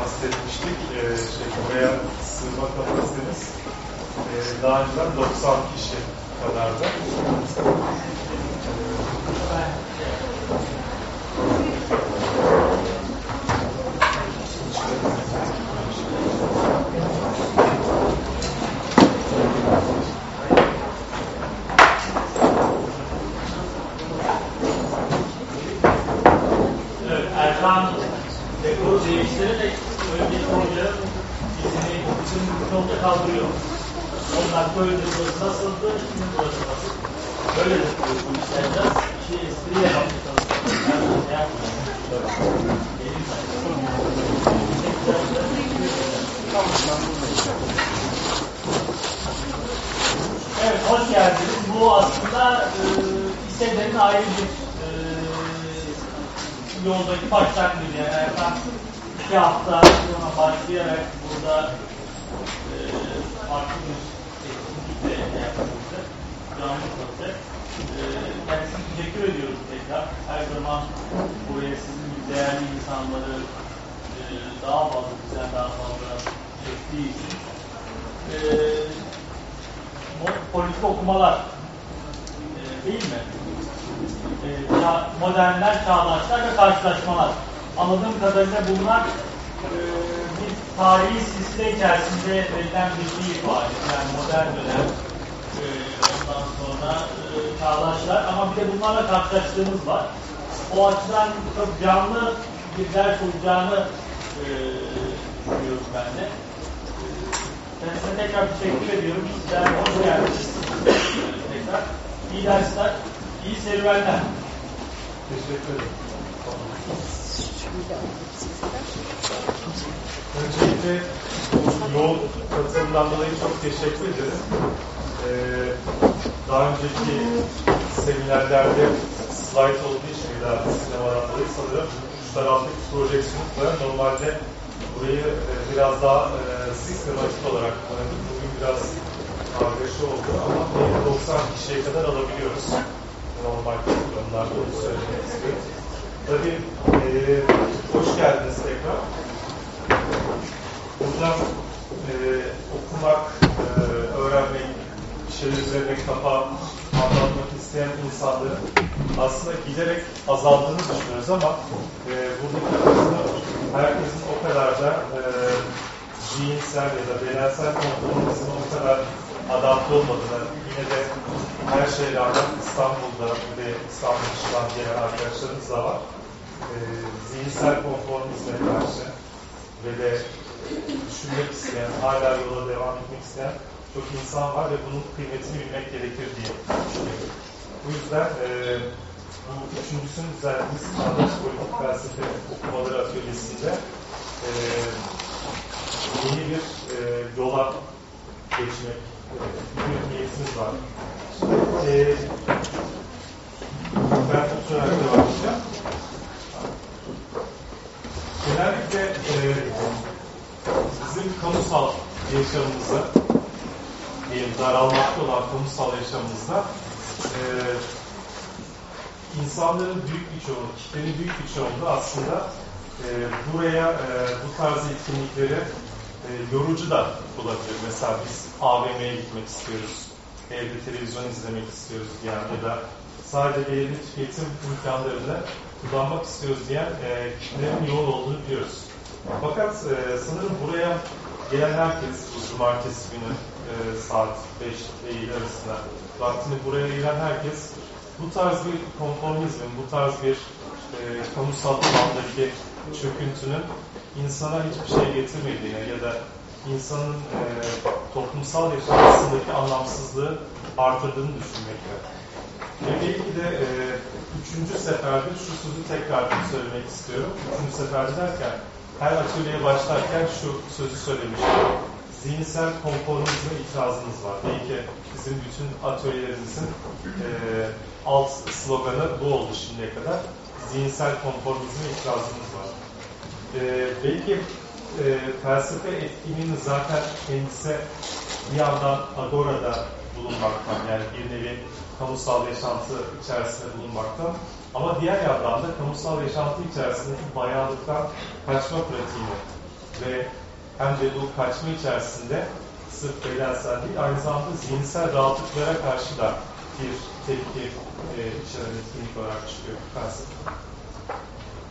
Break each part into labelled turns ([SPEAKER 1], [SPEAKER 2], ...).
[SPEAKER 1] kastetmiştik. E, şey, buraya sığma kapasitemiz e, daha önceden 90 kişi kadardı.
[SPEAKER 2] Biraz daha e,
[SPEAKER 1] sistematik olarak kullandık. Bugün biraz kargaşa oldu ama yine 90 kişiye kadar alabiliyoruz. Normal programlarda onu söylemek istiyorum. Tabii e, hoş geldiniz tekrar. Burada e, okumak, e, öğrenmek, bir şeyler üzerine kafa anlatmak isteyen insanların aslında giderek azaldığını düşünüyoruz ama e, buradaki herkesin o kadar da e, zihinsel ya da bedensel konformizme o kadar adapte olmadığını, yine de her şeye rağmen İstanbul'da ve İstanbul dışından gelen arkadaşlarımız da var. E, zihinsel konformizme karşı ve de düşünmek isteyen, hala yola devam etmek isteyen çok insan var ve bunun kıymetini bilmek gerekir diye düşünüyorum. Bu yüzden e, bu üçüncüsünü düzenlediğimiz Çağdaş Politik Felsefe Okumaları Atölyesi'nde e, yeni bir e, yola geçmek e, bir niyetimiz var. E, ben oturarak devam edeceğim. Genellikle e, bizim kamusal yaşamımızda, diyelim daralmakta olan kamusal yaşamımızda e, insanların büyük bir çoğunluğu, kitlenin büyük bir çoğunluğu aslında e, buraya e, bu tarz etkinlikleri e, yorucu da bulabilir. Mesela biz AVM'ye gitmek istiyoruz, evde televizyon izlemek istiyoruz diyen ya da sadece belirli tüketim imkanlarını kullanmak istiyoruz diyen e, kitlelerin yoğun olduğunu biliyoruz. Fakat e, sanırım buraya gelen herkes bu cumartesi günü e, saat 5 ile 7 arasında vaktini buraya gelen herkes bu tarz bir konformizmin, bu tarz bir e, kamusal alandaki çöküntünün insana hiçbir şey getirmediğine ya da insanın e, toplumsal yaşantısındaki anlamsızlığı artırdığını düşünmekte. Ve belki de e, üçüncü seferde şu sözü tekrar söylemek istiyorum. Üçüncü seferde derken her atölyeye başlarken şu sözü söylemiştim. Zihinsel konformizme itirazımız var. Belki bizim bütün atölyelerimizin e, alt sloganı bu oldu şimdiye kadar. Zihinsel konformizme itirazımız. E, belki e, felsefe etkinliğinin zaten kendisi bir yandan agorada bulunmaktan yani bir nevi kamusal yaşantı içerisinde bulunmaktan ama diğer yandan da kamusal yaşantı içerisindeki bayağılıktan kaçma pratiğini ve hem de bu kaçma içerisinde sırf bedensel değil, aynı zamanda zihinsel rahatlıklara karşı da bir tepki e, içeren etkinlik olarak çıkıyor felsefe.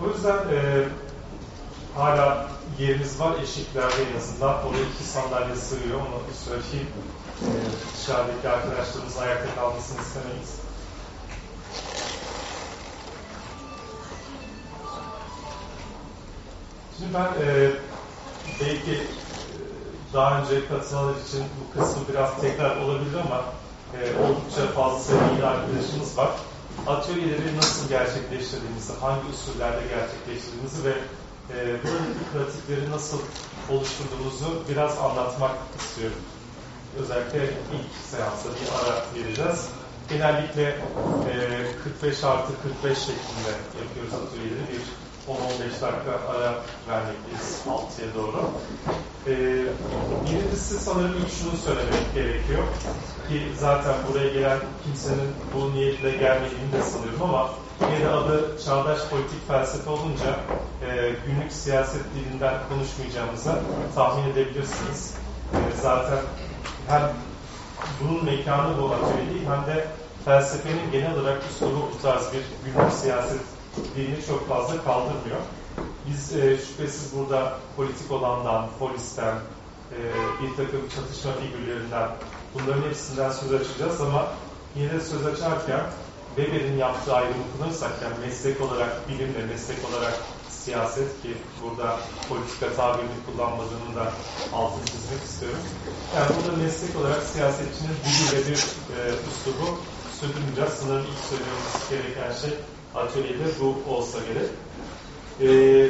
[SPEAKER 1] O yüzden e, hala yerimiz var eşiklerde en azından. Oraya iki sandalye sığıyor, onu söyleyeyim. E, dışarıdaki arkadaşlarımız ayakta kalmasını istemeyiz. Şimdi ben e, belki e, daha önce katılanlar için bu kısmı biraz tekrar olabilir ama e, oldukça fazla sayıda arkadaşımız var. Atölyeleri nasıl gerçekleştirdiğimizi, hangi usullerde gerçekleştirdiğimizi ve e, buradaki pratikleri nasıl oluşturduğumuzu biraz anlatmak istiyorum. Özellikle ilk seansta bir ara vereceğiz. Genellikle e, 45 artı 45 şeklinde yapıyoruz atölyeleri. Bir 10-15 dakika ara vermekteyiz 6'ya doğru. Ee, birincisi sanırım ilk şunu söylemek gerekiyor ki zaten buraya gelen kimsenin bu niyetle gelmediğini de sanıyorum ama yine adı çağdaş politik felsefe olunca e, günlük siyaset dilinden konuşmayacağımıza tahmin edebilirsiniz. E, zaten hem bunun mekanı bu atölye değil hem de felsefenin genel olarak üslubu bu tarz bir günlük siyaset dilini çok fazla kaldırmıyor. Biz e, şüphesiz burada politik olandan, polisten, e, bir takım çatışma figürlerinden, bunların hepsinden söz açacağız ama yine söz açarken Weber'in yaptığı ayrımı kullanırsak, yani meslek olarak bilimle, meslek olarak siyaset ki burada politika tabirini kullanmadığını da altını çizmek istiyorum. Yani burada meslek olarak siyasetçinin ve bir e, üslubu sürdürmeyeceğiz. Sanırım ilk söylememiz gereken şey atölyede bu olsa gerek. Ee,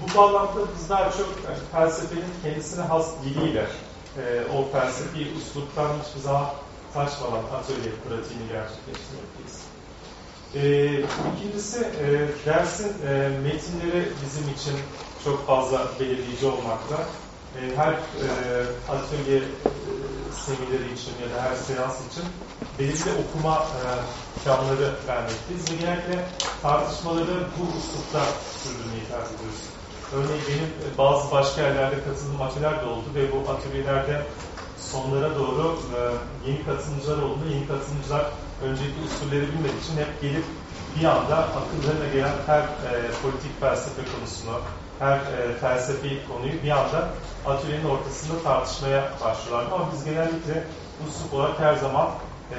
[SPEAKER 1] bu bağlamda biz daha çok yani felsefenin kendisine has diliyle e, o felsefi üsluptan hiçbir zaman taşmadan atölye pratiğini gerçekleştirmekteyiz. Ee, ikincisi e, dersin e, metinleri bizim için çok fazla belirleyici olmakta. E, her e, atölye e, için ya da her seans için belirli okuma e, planları vermekteyiz ve genellikle tartışmaları bu uslupta sürdürmeyi tercih ediyoruz. Örneğin benim e, bazı başka yerlerde katıldığım atölyeler de oldu ve bu atölyelerde sonlara doğru e, yeni katılımcılar olduğunda yeni katılımcılar önceki usulleri bilmediği için hep gelip bir anda akıllarına gelen her e, politik felsefe konusunu, her e, felsefi konuyu bir anda atölyenin ortasında tartışmaya başlıyorlar. Ama biz genellikle usul olarak her zaman e,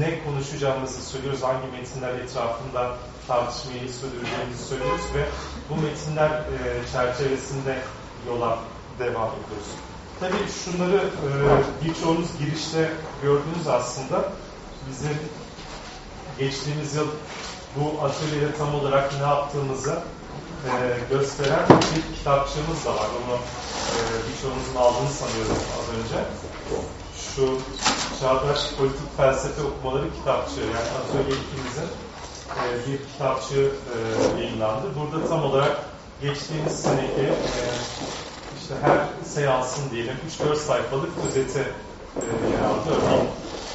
[SPEAKER 1] ne konuşacağımızı söylüyoruz, hangi metinler etrafında tartışmayı sürdüreceğimizi söylüyoruz ve bu metinler e, çerçevesinde yola devam ediyoruz. Tabii şunları e, birçoğunuz girişte gördünüz aslında. Bizim geçtiğimiz yıl bu atölyede tam olarak ne yaptığımızı e, gösteren bir kitapçığımız da var. Onu e, birçoğunuzun aldığını sanıyorum az önce. Şu Çağdaş Politik Felsefe Okumaları kitapçığı yani atölye ikimizin e, bir kitapçığı e, yayınlandı. Burada tam olarak geçtiğimiz seneki e, işte her seansın diyelim 3-4 sayfalık özeti e, yer aldı.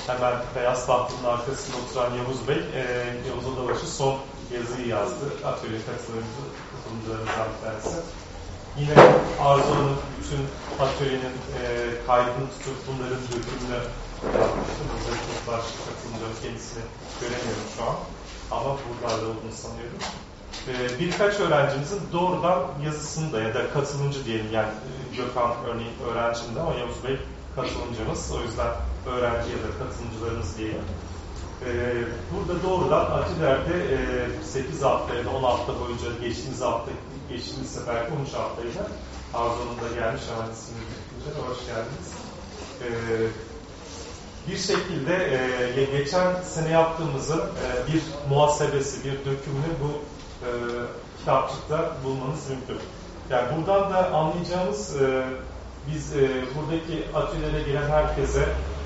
[SPEAKER 1] Hemen beyaz tahtının arkasında oturan Yavuz Bey, e, Yavuz Odabaşı son yazıyı yazdı. Atölye katılımcılarımızdan bir tanesi. Yine Arzu Hanım bütün atölyenin e, kaydını tutup bunların dökümünü yapmıştı. Burada çok başka katılımcıların kendisini göremiyorum şu an. Ama buralarda olduğunu sanıyorum. E, birkaç öğrencimizin doğrudan yazısını da ya da katılımcı diyelim yani e, Gökhan örneğin öğrencimdi ama Yavuz Bey katılımcımız. O yüzden öğrenci ya da katılımcılarımız diyelim. Ee, burada doğrudan Atilerde e, 8 hafta ya da 10 hafta boyunca geçtiğimiz hafta, geçtiğimiz sefer 13 haftaydı. Arzu'nun gelmiş hemen ismini bitince hoş geldiniz. Ee, bir şekilde e, geçen sene yaptığımızı e, bir muhasebesi, bir dökümünü bu e, kitapçıkta bulmanız mümkün. Yani buradan da anlayacağımız e, biz e, buradaki atölyelere gelen herkese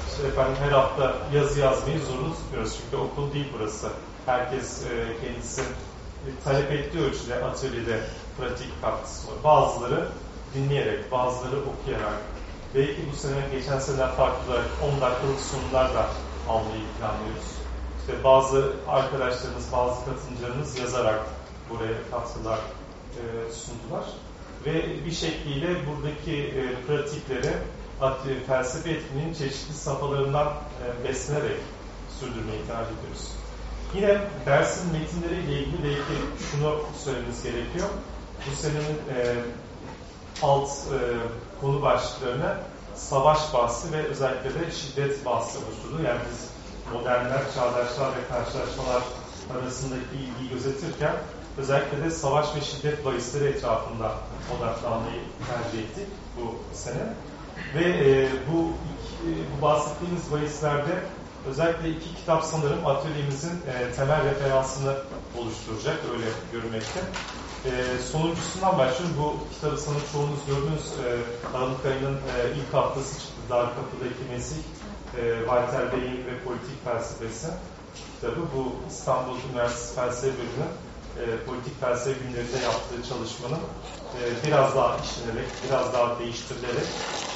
[SPEAKER 1] işte efendim her hafta yazı yazmayı zorunlu tutuyoruz. Çünkü okul değil burası. Herkes e, kendisi e, talep ettiği ölçüde atölyede pratik katkısı var. Bazıları dinleyerek, bazıları okuyarak, belki bu sene geçen sene farklı olarak 10 dakikalık sunumlar da almayı planlıyoruz. İşte bazı arkadaşlarımız, bazı katılımcılarımız yazarak buraya katkılar e, sundular. ve bir şekliyle buradaki e, pratikleri at- felsefe etkinliğinin çeşitli safhalarından e, beslenerek sürdürmeyi tercih ediyoruz. Yine dersin metinleriyle ilgili belki şunu söylememiz gerekiyor. Bu senenin e, alt e, konu başlıklarına savaş bahsi ve özellikle de şiddet bahsi oluşturdu. Yani biz modernler, çağdaşlar ve karşılaşmalar arasındaki ilgiyi gözetirken özellikle de savaş ve şiddet bahisleri etrafında odaklanmayı tercih ettik bu sene. Ve e, bu, iki, bu bahsettiğimiz bahislerde özellikle iki kitap sanırım atölyemizin e, temel referansını oluşturacak, öyle görmekte. E, sonuncusundan başlıyorum. Bu kitabı sanırım çoğunuz gördünüz. E, Aralık ayının e, ilk haftası çıktı. Dar Kapıdaki Mesih, e, Walter Bey'in ve Politik Felsefesi kitabı. Bu İstanbul Üniversitesi Felsefe Bölümü e, politik felsefe günlerinde yaptığı çalışmanın e, biraz daha işlenerek, biraz daha değiştirilerek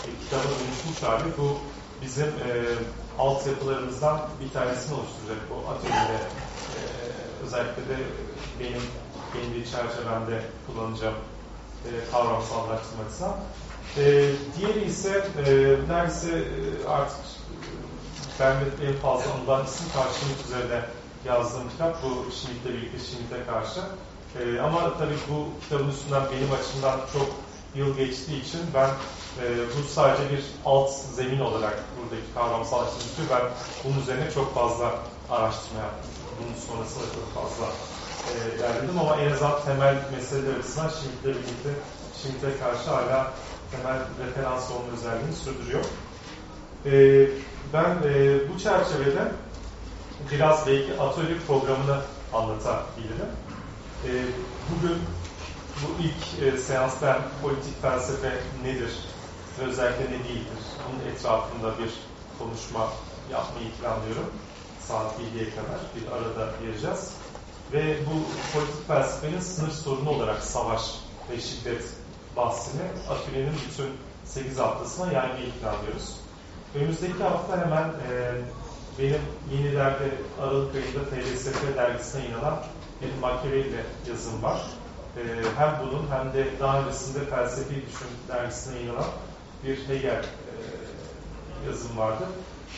[SPEAKER 1] e, kitaba dönüşmüş hali. Bu bizim e, altyapılarımızdan bir tanesini oluşturacak bu atölyede. E, özellikle de benim kendi çerçevemde kullanacağım e, kavramsallaştırma açısından. E, diğeri ise e, neredeyse e, artık ben de en fazla anılan isim karşılık üzerine yazdığım kitap bu Schmidt'le birlikte Schmidt'e karşı. E, ama tabii bu kitabın üstünden benim açımdan çok yıl geçtiği için ben e, bu sadece bir alt zemin olarak buradaki kavramsal açılışıyor. Ben bunun üzerine çok fazla araştırma yaptım. Bunun sonrasında çok fazla e, ama en azından temel meseleler açısından Schmidt'le birlikte Schmidt'e karşı hala temel referans olma özelliğini sürdürüyor. E, ben e, bu çerçevede biraz belki atölye programını anlatabilirim. E, bugün bu ilk e, seansta politik felsefe nedir özellikle ne değildir? Bunun etrafında bir konuşma yapmayı planlıyorum. Saat 7'ye kadar bir arada vereceğiz. Ve bu politik felsefenin sınır sorunu olarak savaş ve şiddet bahsini atölyenin bütün 8 haftasına yaymayı planlıyoruz. Önümüzdeki hafta hemen e, benim yenilerde Aralık ayında FLSF dergisine inanan bir Machiavelli yazım var. E, hem bunun hem de daha öncesinde Felsefi Düşün dergisine inanan bir Hegel e, yazım vardı.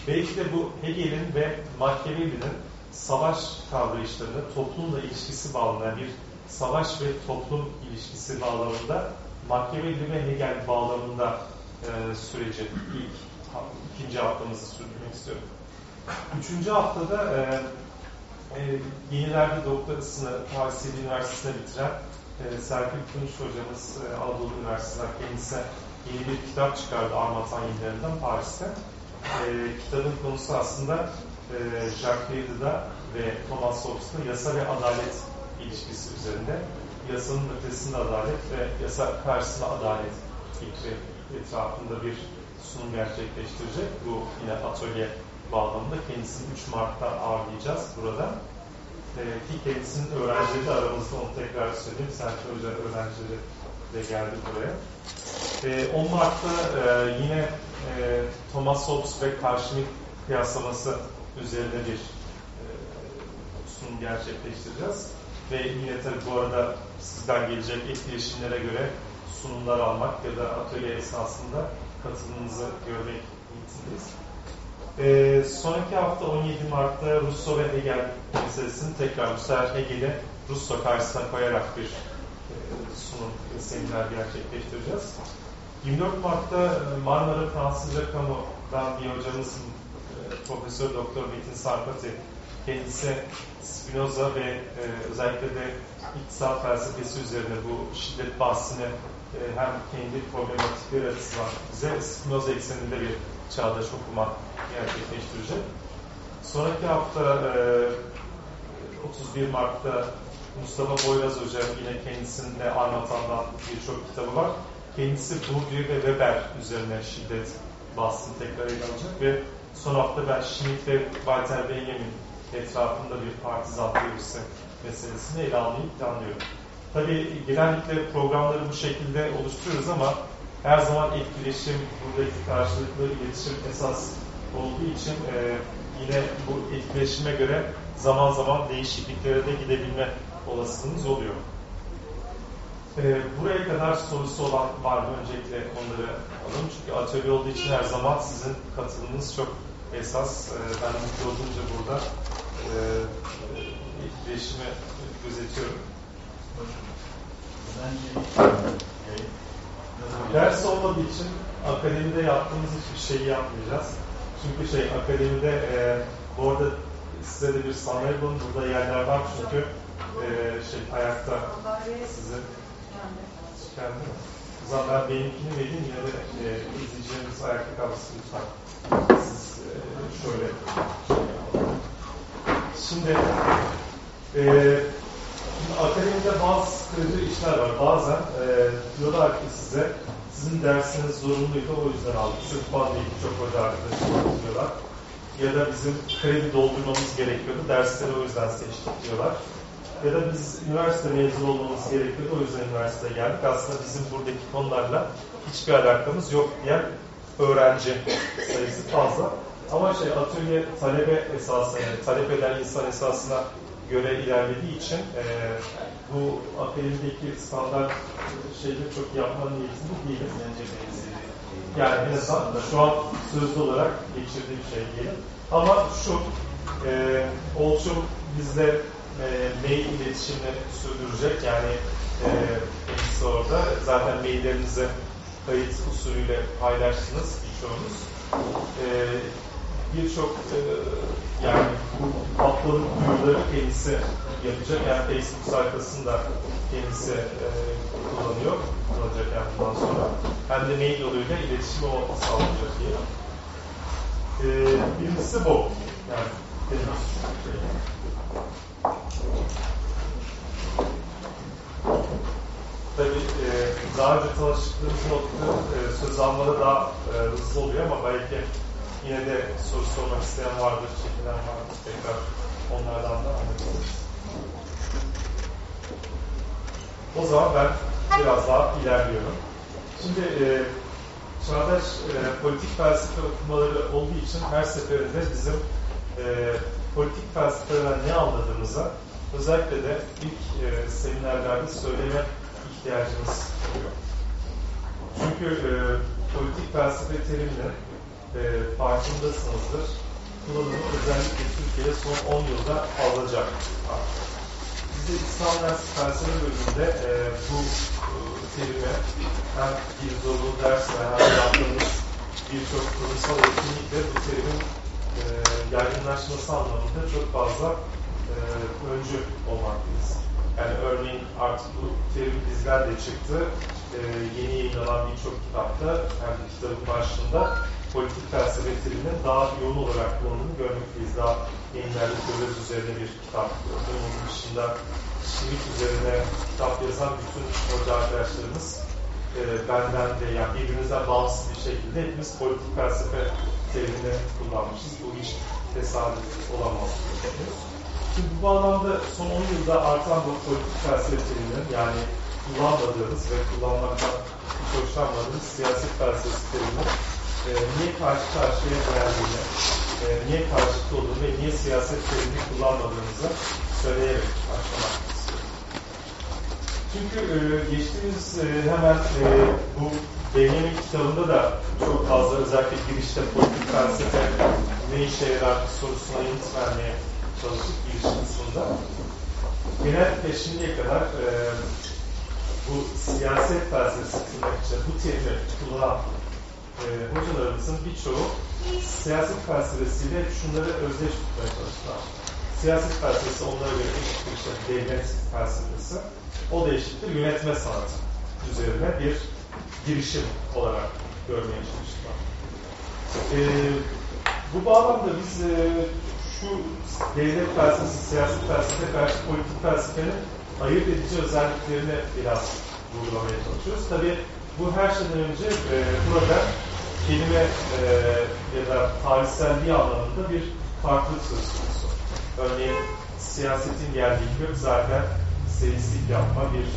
[SPEAKER 1] Belki de bu Hegel'in ve Machiavelli'nin savaş kavrayışlarını toplumla ilişkisi bağlamında bir savaş ve toplum ilişkisi bağlamında Machiavelli ve Hegel bağlamında e, süreci ilk ikinci haftamızı sürdürmek istiyorum. Üçüncü haftada e, e, yenilerde doktorasını Paris Üniversitesi'ne bitiren e, Serpil Tunç hocamız e, Anadolu Üniversitesi'nden kendisine yeni bir kitap çıkardı Armatan yayınlarından Paris'te. E, kitabın konusu aslında e, Jacques Derrida ve Thomas Hobbes'ın yasa ve adalet ilişkisi üzerinde yasanın ötesinde adalet ve yasa karşısında adalet fikri etrafında bir sunum gerçekleştirecek. Bu yine atölye bağlamında kendisini 3 Mart'ta ağırlayacağız burada. E, ki kendisinin öğrencileri de aramızda onu tekrar söyleyeyim. Hoca öğrencileri de geldi buraya. E, 10 Mart'ta e, yine e, Thomas Hobbes ve Karşımik kıyaslaması üzerine bir e, sunum gerçekleştireceğiz. Ve yine tabii bu arada sizden gelecek etkileşimlere göre sunumlar almak ya da atölye esnasında katılımınızı görmek niyetindeyiz. Ee, sonraki hafta 17 Mart'ta Russo ve Hegel meselesini tekrar bu Hegel'i Russo karşısına koyarak bir e, sunum seminer gerçekleştireceğiz. 24 Mart'ta e, Marmara Fransızca Kamu'dan bir hocamız e, Profesör Doktor Metin Sarpati kendisi Spinoza ve e, özellikle de iktisat felsefesi üzerine bu şiddet bahsini e, hem kendi problematikleri açısından bize Spinoza ekseninde bir çağdaş okuma gerçekleştirecek. Sonraki hafta e, 31 Mart'ta Mustafa Boyraz Hoca yine kendisinde Armatan'dan birçok kitabı var. Kendisi Bourdieu ve Weber üzerine şiddet bahsini tekrar ele alacak ve son hafta ben Schmidt ve Walter Benjamin etrafında bir partizan teorisi meselesini ele almayı planlıyorum. Tabii genellikle programları bu şekilde oluşturuyoruz ama her zaman etkileşim, buradaki karşılıklı iletişim esas olduğu için e, yine bu etkileşime göre zaman zaman değişikliklere de gidebilme olasılığımız oluyor. Ee, buraya kadar sorusu olan var mı? Öncelikle onları alalım. Çünkü atölye olduğu için her zaman sizin katılımınız çok esas. Ee, ben mutlu olunca burada e, e, etkileşimi gözetiyorum. Ders olmadığı için akademide yaptığımız hiçbir şeyi yapmayacağız. Çünkü şey akademide e, bu arada size de bir sandalye bulun. Burada yerler var çünkü e, şey ayakta size kendi mi? O zaman ben benimkini vereyim yine de e, izleyicilerimiz ayakta kalsın lütfen. Siz e, şöyle Şimdi e, Şimdi akademide bazı sıkıcı işler var. Bazen e, diyorlar ki size sizin dersiniz zorunluydu o yüzden aldık. Sırf değil çok hoca arkadaşım diyorlar. Ya da bizim kredi doldurmamız gerekiyordu. Dersleri o yüzden seçtik diyorlar. Ya da biz üniversite mezunu olmamız gerekiyordu. O yüzden üniversiteye geldik. Aslında bizim buradaki konularla hiçbir alakamız yok diyen öğrenci sayısı fazla. Ama şey atölye talebe esasına, yani talep eden insan esasına göre ilerlediği için e, bu akademideki standart şeyleri çok yapma niyetinde değiliz. Yani en azından şu an sözlü olarak geçirdiğim şey diyelim. Ama şu, e, Olçum bizle e, mail iletişimini sürdürecek. Yani e, orada. Zaten maillerinizi kayıt usulüyle paylaştınız birçoğunuz. E, birçok e, yani bu haftalık duyuruları kendisi yapacak. Yani Facebook sayfasında kendisi e, kullanıyor. Kullanacak yani bundan sonra. Hem de mail yoluyla iletişimi o sağlayacak diye. E, birincisi bu. Yani benim şey. Tabii e, daha önce tanıştığımız noktada e, söz almaları daha e, hızlı oluyor ama belki yine de soru sormak isteyen vardır, çekilen vardır. Tekrar onlardan da anlatırız. O zaman ben biraz daha ilerliyorum. Şimdi e, çağdaş e, politik felsefe okumaları olduğu için her seferinde bizim e, politik felsefeden ne anladığımıza özellikle de ilk e, seminerlerde söyleme ihtiyacımız oluyor. Çünkü e, politik felsefe teriminin e, farkındasınızdır. Kullanımı özellikle Türkiye'de son 10 yılda fazlaca arttı. Biz de İslam felsefe bölümünde e, bu e, terimi hem bir zorunlu dersle hem yaptığımız birçok kurumsal etkinlikle bu terimin e, yaygınlaşması anlamında çok fazla e, öncü olmaktayız. Yani örneğin artık bu terim bizler de çıktı. E, yeni yayınlanan birçok kitapta hem de kitabın başında politik felsefe daha yoğun olarak kullanıldığını görmekteyiz. Daha yayınlarda Dövez üzerine bir kitap. Onun dışında Şimit üzerine kitap yazan bütün hoca arkadaşlarımız e, benden de yani birbirimizden bağımsız bir şekilde hepimiz politik felsefe terimini kullanmışız. Bu hiç tesadüf olamaz. Şimdi bu bağlamda son 10 yılda artan bu politik felsefe teriminin yani kullanmadığımız ve kullanmaktan hiç hoşlanmadığımız siyaset felsefesi teriminin e, niye karşı karşıya geldiğini, e, niye karşıtı olduğunu ve niye siyaset terimini kullanmadığımızı söyleyerek başlamak istiyorum. Çünkü e, geçtiğimiz e, hemen e, bu Benjamin kitabında da çok fazla özellikle girişte politik felsefe ne işe yarar sorusuna yanıt vermeye çalışıp giriş kısmında. Genellikle şimdiye kadar e, bu siyaset felsefesi tırnak içinde bu terimi kullanan e, hocalarımızın birçoğu siyaset felsefesiyle şunları özdeş tutmaya çalıştılar. Siyaset felsefesi onlara göre eşittir işte devlet felsefesi. O da eşittir yönetme sanatı üzerine bir girişim olarak görmeye çalıştılar. E, bu bağlamda biz e, şu devlet felsefesi, siyaset felsefesi karşı politik felsefenin ayırt edici özelliklerini biraz vurgulamaya çalışıyoruz. Tabii bu her şeyden önce e, burada kelime e, ya da tarihselliği anlamında bir farklılık söz konusu. Örneğin siyasetin geldiği kök zaten seyislik yapma bir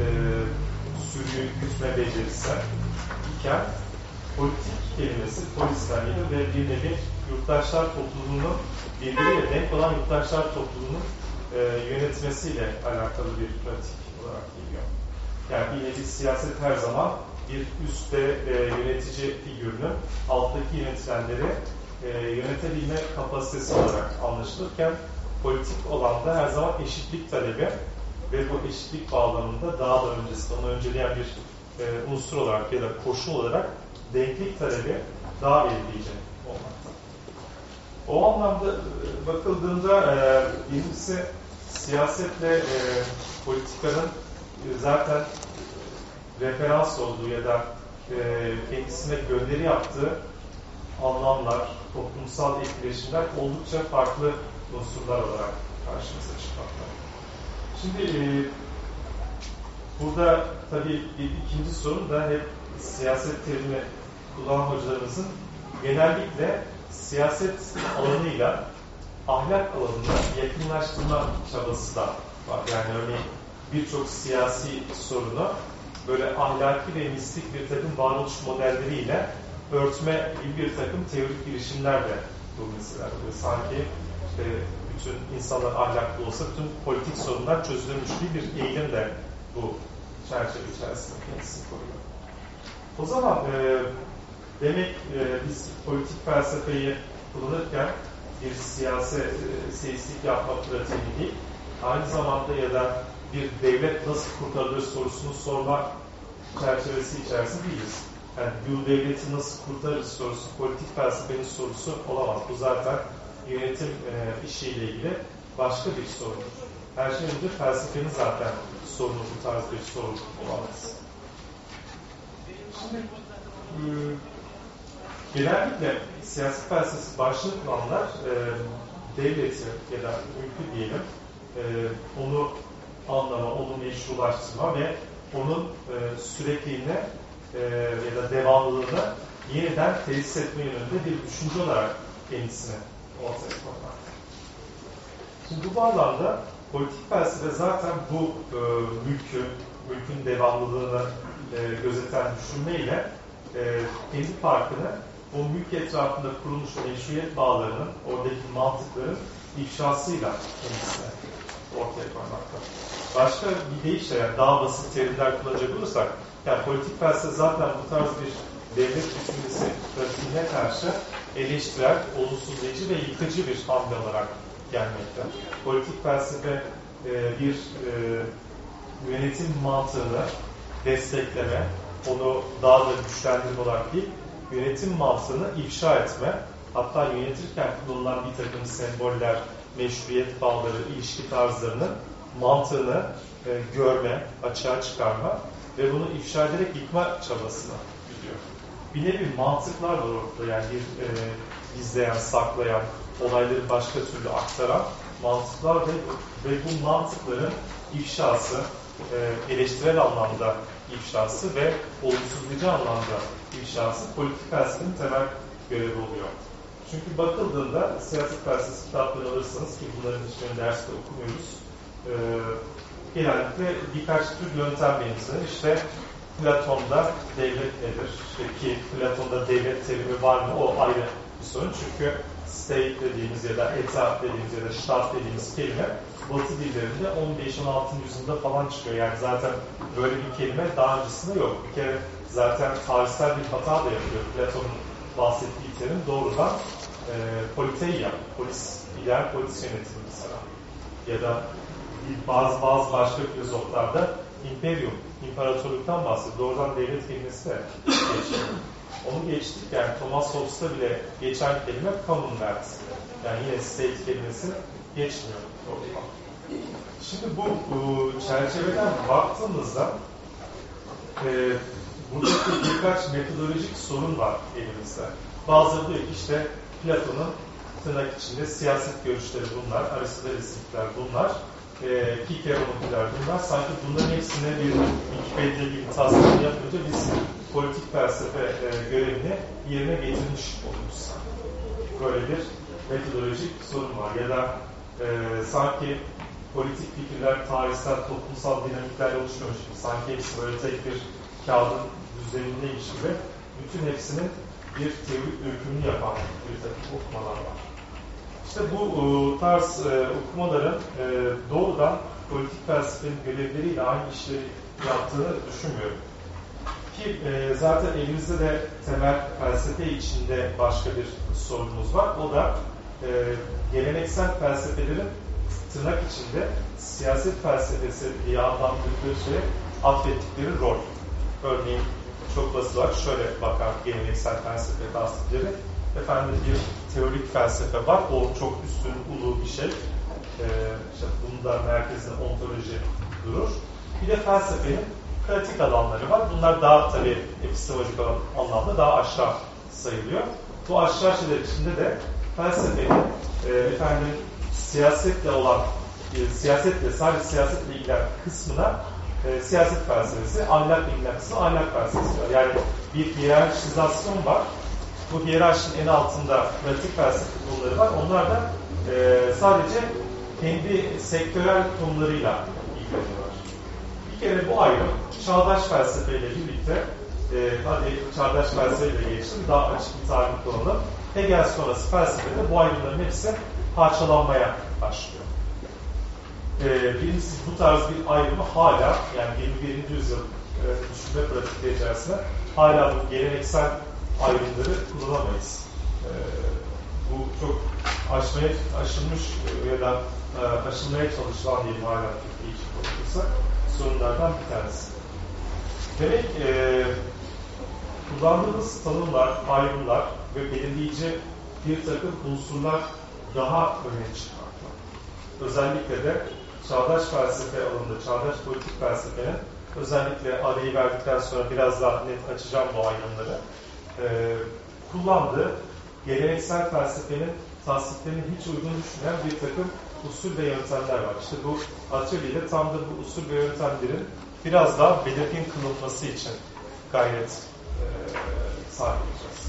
[SPEAKER 1] e, sürüyü gütme becerisi iken politik kelimesi polisten gelir ve bir nevi yurttaşlar topluluğunun birbiriyle denk olan yurttaşlar topluluğunun e, yönetmesiyle alakalı bir pratik olarak geliyor. Yani bir nevi siyaset her zaman bir üstte e, yönetici figürünün alttaki yönetilenleri e, yönetebilme kapasitesi olarak anlaşılırken politik olan da her zaman eşitlik talebi ve bu eşitlik bağlamında daha da öncesinde onu önceleyen bir e, unsur olarak ya da koşul olarak denklik talebi daha belirleyici olmakta. O anlamda e, bakıldığında e, birincisi siyasetle e, politikanın e, zaten referans olduğu ya da e, kendisine gönderi yaptığı anlamlar, toplumsal etkileşimler oldukça farklı unsurlar olarak karşımıza çıkmakta. Şimdi e, burada tabii bir ikinci sorun da hep siyaset terimi kullanan hocalarımızın genellikle siyaset alanıyla ahlak alanına yakınlaştırma çabası da var. Yani örneğin birçok siyasi sorunu böyle ahlaki ve mistik bir takım varoluş modelleriyle örtme gibi bir takım teorik girişimler de bu mesela. Böyle sanki işte bütün insanlar ahlaklı olsa bütün politik sorunlar çözülürmüş gibi bir eğilim de bu çerçeve içerisinde kendisini koruyor. O zaman e, demek e, biz politik felsefeyi kullanırken bir siyasi e, seyislik yapma pratiği değil, aynı zamanda ya da bir devlet nasıl kurtarılır sorusunu sorma çerçevesi içerisinde değiliz. Yani bu devleti nasıl kurtarırız sorusu politik felsefenin sorusu olamaz. Bu zaten yönetim e, işiyle ilgili başka bir sorundur. Her şey önce felsefenin zaten sorunu bu tarz bir sorun olamaz. Şimdi e, genellikle siyasi felsefesi başlığı kuranlar e, devleti ya da ülke diyelim e, onu anlama, onu meşrulaştırma ve onun e, sürekliliğini e, ya da devamlılığını yeniden tesis etme yönünde bir düşünce olarak kendisini ortaya koymak. Bu bağlamda politik felsefe zaten bu e, mülkü, mülkün devamlılığını e, gözeten düşünmeyle e, kendi farkını o mülk etrafında kurulmuş meşruiyet bağlarının, oradaki mantıkların ifşasıyla kendisine ortaya koymakta. Başka bir deyişle yani daha basit terimler kullanacak olursak, yani politik felsefe zaten bu tarz bir devlet düşüncesi pratiğine karşı eleştirel, olumsuzlayıcı ve yıkıcı bir hamle olarak gelmekte. Politik felsefe e, bir e, yönetim mantığını destekleme, onu daha da güçlendirme olarak değil, yönetim mantığını ifşa etme, hatta yönetirken kullanılan bir takım semboller, meşruiyet bağları, ilişki tarzlarının mantığını e, görme, açığa çıkarma ve bunu ifşa ederek yıkma çabasına gidiyor. Bir nevi mantıklar var ortada yani bir e, gizleyen, saklayan, olayları başka türlü aktaran mantıklar ve, ve bu mantıkların ifşası, e, eleştirel anlamda ifşası ve olumsuzlayıcı anlamda ifşası politik felsefenin temel görevi oluyor. Çünkü bakıldığında siyaset felsefesi kitapları alırsanız ki bunların hiçbirini derste okumuyoruz. E, genellikle birkaç tür yöntem benimsenir. İşte Platon'da devlet nedir? İşte ki Platon'da devlet terimi var mı? O ayrı bir sorun. Çünkü state dediğimiz ya da eta dediğimiz ya da stat dediğimiz kelime Batı dillerinde 15-16. yüzyılda falan çıkıyor. Yani zaten böyle bir kelime daha öncesinde yok. Bir kere zaten tarihsel bir hata da yapıyor. Platon'un bahsettiği terim doğrudan e, politeia, polis, lider polis yönetimi mesela. Ya da bazı bazı başka filozoflar da imperium, imparatorluktan bahsediyor. Doğrudan devlet kelimesi de geçiyor. Onu geçtik yani Thomas Hobbes'ta bile geçen kelime commonwealth. Yani yine state kelimesi geçmiyor. Şimdi bu, bu çerçeveden baktığımızda e, buradaki birkaç metodolojik sorun var elimizde. Bazıları diyor işte Platon'un tırnak içinde siyaset görüşleri bunlar, Aristoteles'likler bunlar, e, Kikeron'unkiler bunlar. Sanki bunların hepsine bir Wikipedia gibi tasarım yapınca biz politik felsefe e, görevini yerine getirmiş oluruz. Böyle bir metodolojik sorun var. Ya da e, sanki politik fikirler tarihsel, toplumsal dinamiklerle oluşmamış gibi. Sanki hepsi böyle tek bir kağıdın düzenindeymiş gibi. Bütün hepsinin bir teorik öykümünü yapan bir takım okumalar var. İşte bu e, tarz e, okumaların e, doğrudan politik felsefenin görevleriyle aynı işleri yaptığını düşünmüyorum. Ki zaten elimizde de temel felsefe içinde başka bir sorunumuz var. O da geleneksel felsefelerin tırnak içinde siyaset felsefesi diye adlandırdıkları şeye atfettikleri rol. Örneğin çok basit olarak şöyle bakar geleneksel felsefe tasdikleri. Efendim bir teorik felsefe var. O çok üstün, ulu bir şey. Ee, işte bunda merkezinde ontoloji durur. Bir de felsefenin pratik alanları var. Bunlar daha tabii epistemolojik anlamda daha aşağı sayılıyor. Bu aşağı şeyler içinde de felsefenin e, efendim siyasetle olan e, siyasetle sadece siyasetle ilgilenen kısmına e, siyaset felsefesi, ahlakla ilgilenen kısmı ahlak felsefesi var. Yani bir hiyerarşizasyon var. Bu hiyerarşinin en altında pratik felsefe konuları var. Onlar da e, sadece kendi sektörel konularıyla ilgileniyorlar. Bir kere bu ayrım çağdaş felsefeyle birlikte e, hadi çağdaş felsefeyle geçtim daha açık bir tarih kullanalım. Hegel sonrası felsefede bu ayrımların hepsi parçalanmaya başlıyor. E, birincisi bu tarz bir ayrımı hala yani 21. yüzyıl e, düşünme pratikleri içerisinde hala bu geleneksel ayrımları kullanamayız. E, bu çok aşmaya, aşılmış ya da e, aşılmaya çalışılan diyelim hala Türkiye için konuşursak sorunlardan bir tanesi. Demek e, kullandığımız tanımlar, ayrımlar ve belirleyici bir takım unsurlar daha öne çıkartıyor. Özellikle de çağdaş felsefe alanında, çağdaş politik felsefenin özellikle arayı verdikten sonra biraz daha net açacağım bu ayrımları. E, kullandığı geleneksel felsefenin tasdiklerine hiç uygun düşmeyen bir takım usul ve yöntemler var. İşte bu atölyeyle tam da bu usul ve yöntemlerin biraz daha belirgin kılınması için gayret e, sahip olacağız.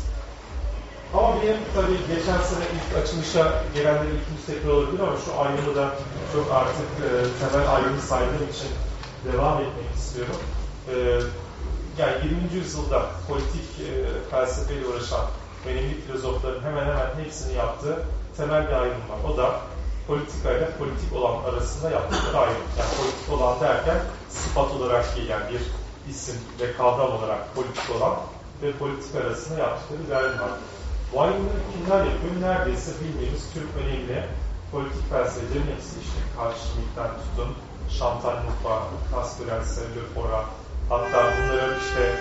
[SPEAKER 1] Ama benim tabii geçen sene ilk açılışa gelenler ilk tekrar olabilir ama şu ayrımı da çok artık e, temel ayrımı saydığım için devam etmek istiyorum. E, yani 20. yüzyılda politik e, felsefeyle uğraşan önemli filozofların hemen hemen hepsini yaptığı temel bir ayrım var. O da politika ile politik olan arasında yaptıkları ayrım. Yani politik olan derken sıfat olarak gelen bir isim ve kavram olarak politik olan ve politik arasında yaptıkları bir ayrım var. Bu ayrımları kimler yapıyor? Neredeyse bildiğimiz Türk önemli politik felsefelerin hepsi işte Karl Schmitt'ten tutun, Chantal Mouffe, Kasper Fora, hatta bunların işte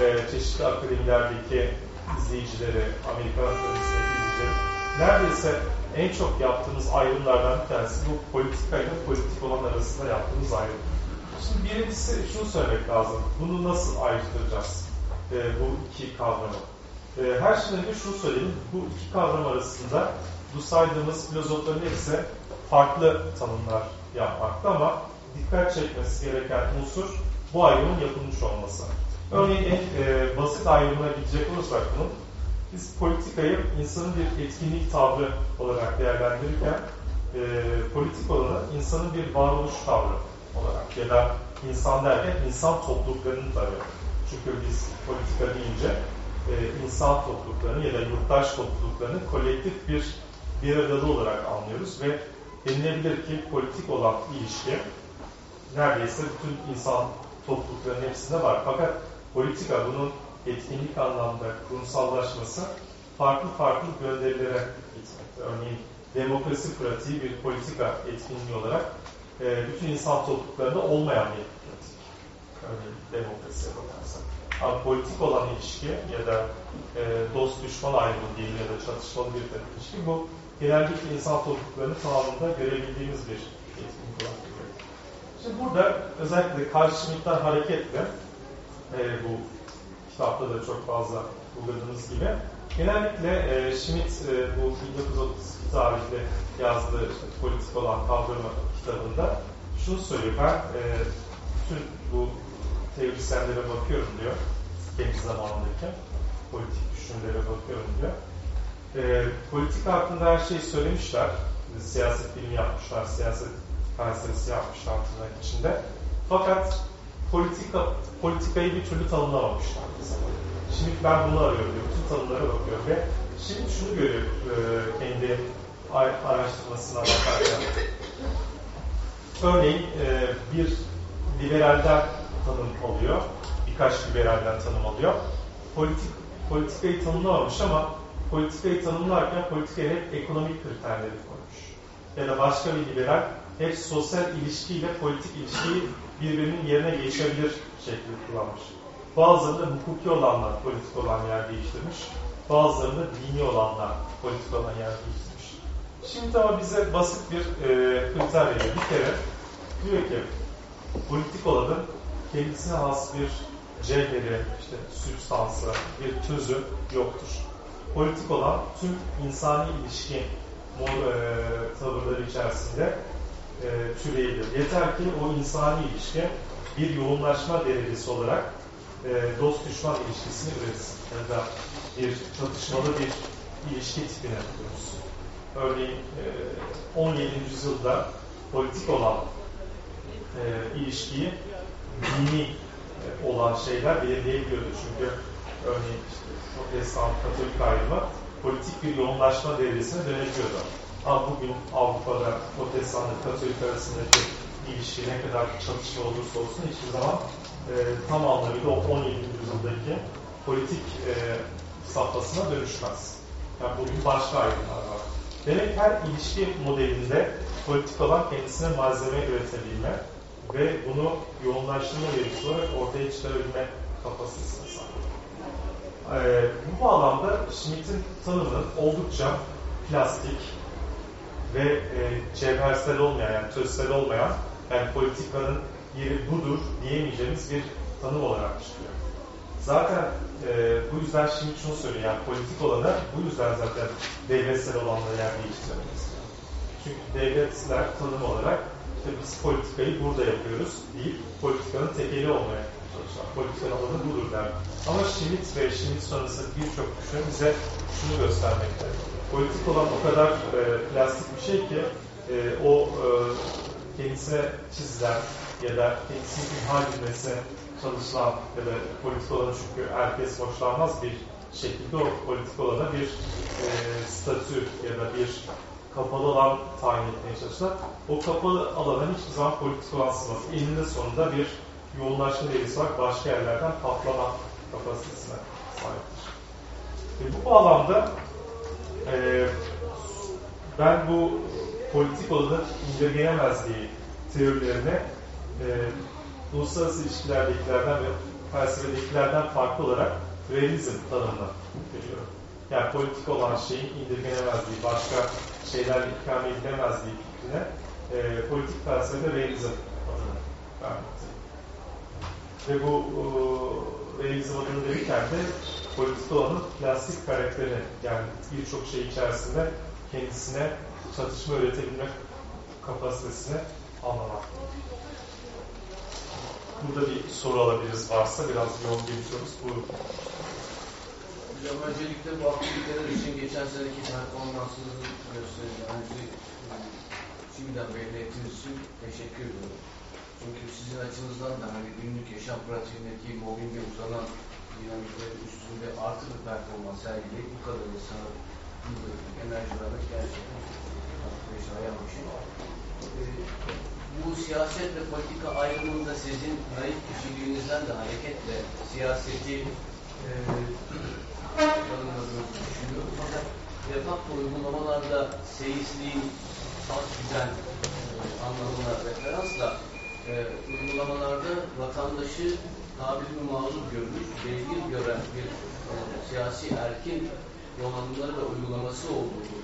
[SPEAKER 1] e, çeşitli akademilerdeki izleyicileri, Amerikan akademisindeki izleyicileri neredeyse en çok yaptığımız ayrımlardan bir tanesi bu politika ile politik olan arasında yaptığımız ayrım. Şimdi birincisi şunu söylemek lazım. Bunu nasıl ayrıştıracağız? E, bu iki kavramı. E, her şeyden önce şunu söyleyeyim. Bu iki kavram arasında bu saydığımız filozofların hepsi farklı tanımlar yapmakta ama dikkat çekmesi gereken unsur bu ayrımın yapılmış olması. Örneğin en e, basit ayrımına gidecek olursak bunun, biz politikayı insanın bir etkinlik tavrı olarak değerlendirirken e, politik olanı insanın bir varoluş tavrı olarak ya da insan derken insan topluluklarını tabii. Çünkü biz politika deyince e, insan topluluklarını ya da yurttaş topluluklarını kolektif bir bir arada olarak anlıyoruz ve denilebilir ki politik olan ilişki neredeyse bütün insan topluluklarının hepsinde var. Fakat politika bunun etkinlik anlamda kurumsallaşması farklı farklı gönderilere gitmekte. Örneğin demokrasi pratiği bir politika etkinliği olarak e, bütün insan topluluklarında olmayan bir pratik. Örneğin demokrasiye bakarsak. Ama politik olan ilişki ya da e, dost düşman ayrımı değil ya da çatışmalı bir ilişki bu genellikle insan topluluklarının tamamında görebildiğimiz bir etkinlik olarak. Şimdi burada özellikle Karl hareketle e, bu kitapta da çok fazla bulduğunuz gibi genellikle e, Schmidt e, bu 1932 tarihli yazdığı işte, politik olan kavramı kitabında şunu söylüyor. Ben e, bütün bu teorisyenlere bakıyorum diyor. Kendi zamanındaki politik düşünürlere bakıyorum diyor. E, politika hakkında her şeyi söylemişler. Siyaset bilimi yapmışlar, siyaset felsefesi yapmışlar tırnak içinde. Fakat politika, politikayı bir türlü tanımlamamışlar. Şimdi ben bunu arıyorum diyor. Bütün tanımlara bakıyorum ve şimdi şunu görüyor e, kendi araştırmasına bakarken. örneğin e, bir liberalden tanım alıyor. Birkaç liberalden tanım alıyor. Politik, politikayı tanımlamamış ama politikayı tanımlarken politikaya hep ekonomik kriterleri koymuş. Ya da başka bir liberal hep sosyal ilişkiyle politik ilişkiyi birbirinin yerine geçebilir şeklinde kullanmış. Bazılarında hukuki olanlar politik olan yer değiştirmiş. Bazılarında dini olanlar politik olan yer değiştirmiş. Şimdi ama bize basit bir e, kriter. Bir kere diyor ki politik olanın kendisine has bir cevheri, işte sübstansı, bir tözü yoktur. Politik olan tüm insani ilişki e, tavırları içerisinde e, türeyebilir. Yeter ki o insani ilişki bir yoğunlaşma derecesi olarak e, dost düşman ilişkisini üretsin. Ya da bir çatışmalı bir ilişki tipine diyoruz. Örneğin e, 17. yüzyılda politik olan e, ilişkiyi dini e, olan şeyler belirleyebiliyordu. Çünkü örneğin işte Protestan, Katolik ayrımı politik bir yoğunlaşma devresine dönüşüyordu. Bugün Avrupa'da Protestanla Katolik arasındaki ilişki ne kadar çatışma olursa olsun hiçbir zaman e, tam anlamıyla o 17. yüzyıldaki politik e, safhasına dönüşmez. Yani bugün başka ayrımlar var. Demek her ilişki modelinde politik olan kendisine malzeme üretebilme ve bunu yoğunlaştırma verisi olarak ortaya çıkarabilme kapasitesine sahip. Ee, bu bağlamda Schmidt'in tanımı oldukça plastik ve e, cevhersel olmayan, yani tözsel olmayan, yani politikanın yeri budur diyemeyeceğimiz bir tanım olarak çıkıyor. Zaten e, bu yüzden şimdi şunu söylüyor, yani politik olanı bu yüzden zaten devletsel olanla yer değiştirmemiz. Çünkü devletler tanım olarak işte biz politikayı burada yapıyoruz deyip politikanın tekeli olmaya çalışan, politikanın alanı budur der. Ama Schmitt ve Schmitt sonrası birçok düşünün bize şunu göstermekte. Politik olan o kadar e, plastik bir şey ki e, o e, kendisine çizilen ya da kendisini imha edilmesi çalışılan ya da politik olanı çünkü herkes hoşlanmaz bir şekilde o politik olana bir e, statü ya da bir kapalı alan tayin etmeye çalıştılar. O kapalı alana hiçbir zaman politik olan sınmaz. Eninde sonunda bir yoğunlaşma verisi var. Başka yerlerden patlama kapasitesine sahiptir. E, bu bağlamda e, ben bu politik olanın indirgenemezliği teorilerine e, uluslararası ilişkilerdekilerden ve felsefedekilerden farklı olarak realizm tanımına veriyorum. Yani politik olan şeyin indirgenemezliği, başka şeylerle ikame edilemezliği fikrine e, politik felsefede realizm adını vermekte. Ve bu e, realizm adını verirken de politik olanın plastik karakterini yani birçok şey içerisinde kendisine çatışma üretebilmek kapasitesini anlamak. Burada bir soru alabiliriz varsa biraz yoğun geçiyoruz. Buyurun.
[SPEAKER 3] Hocam öncelikle bu aktiviteler için geçen seneki performansınızı göstereceğinizi e, şimdiden belli ettiğiniz için teşekkür ediyorum. Çünkü sizin açınızdan da hani günlük yaşam pratiğindeki mobbinge uzanan dinamiklerin üstünde artı bir performans sergileyip bu kadar insana enerji vermek gerçekten takdir şayan bir şey. E, bu siyaset ve politika ayrımında sizin naif kişiliğinizden de hareketle siyaseti e, tanımladığınızı düşünüyorum. Fakat de facto uygulamalarda seyisliğin alt güzel e, anlamına referansla e, uygulamalarda vatandaşı tabirimi mağdur görmüş, belgin gören bir e, siyasi erkin donanımları ve uygulaması olduğunu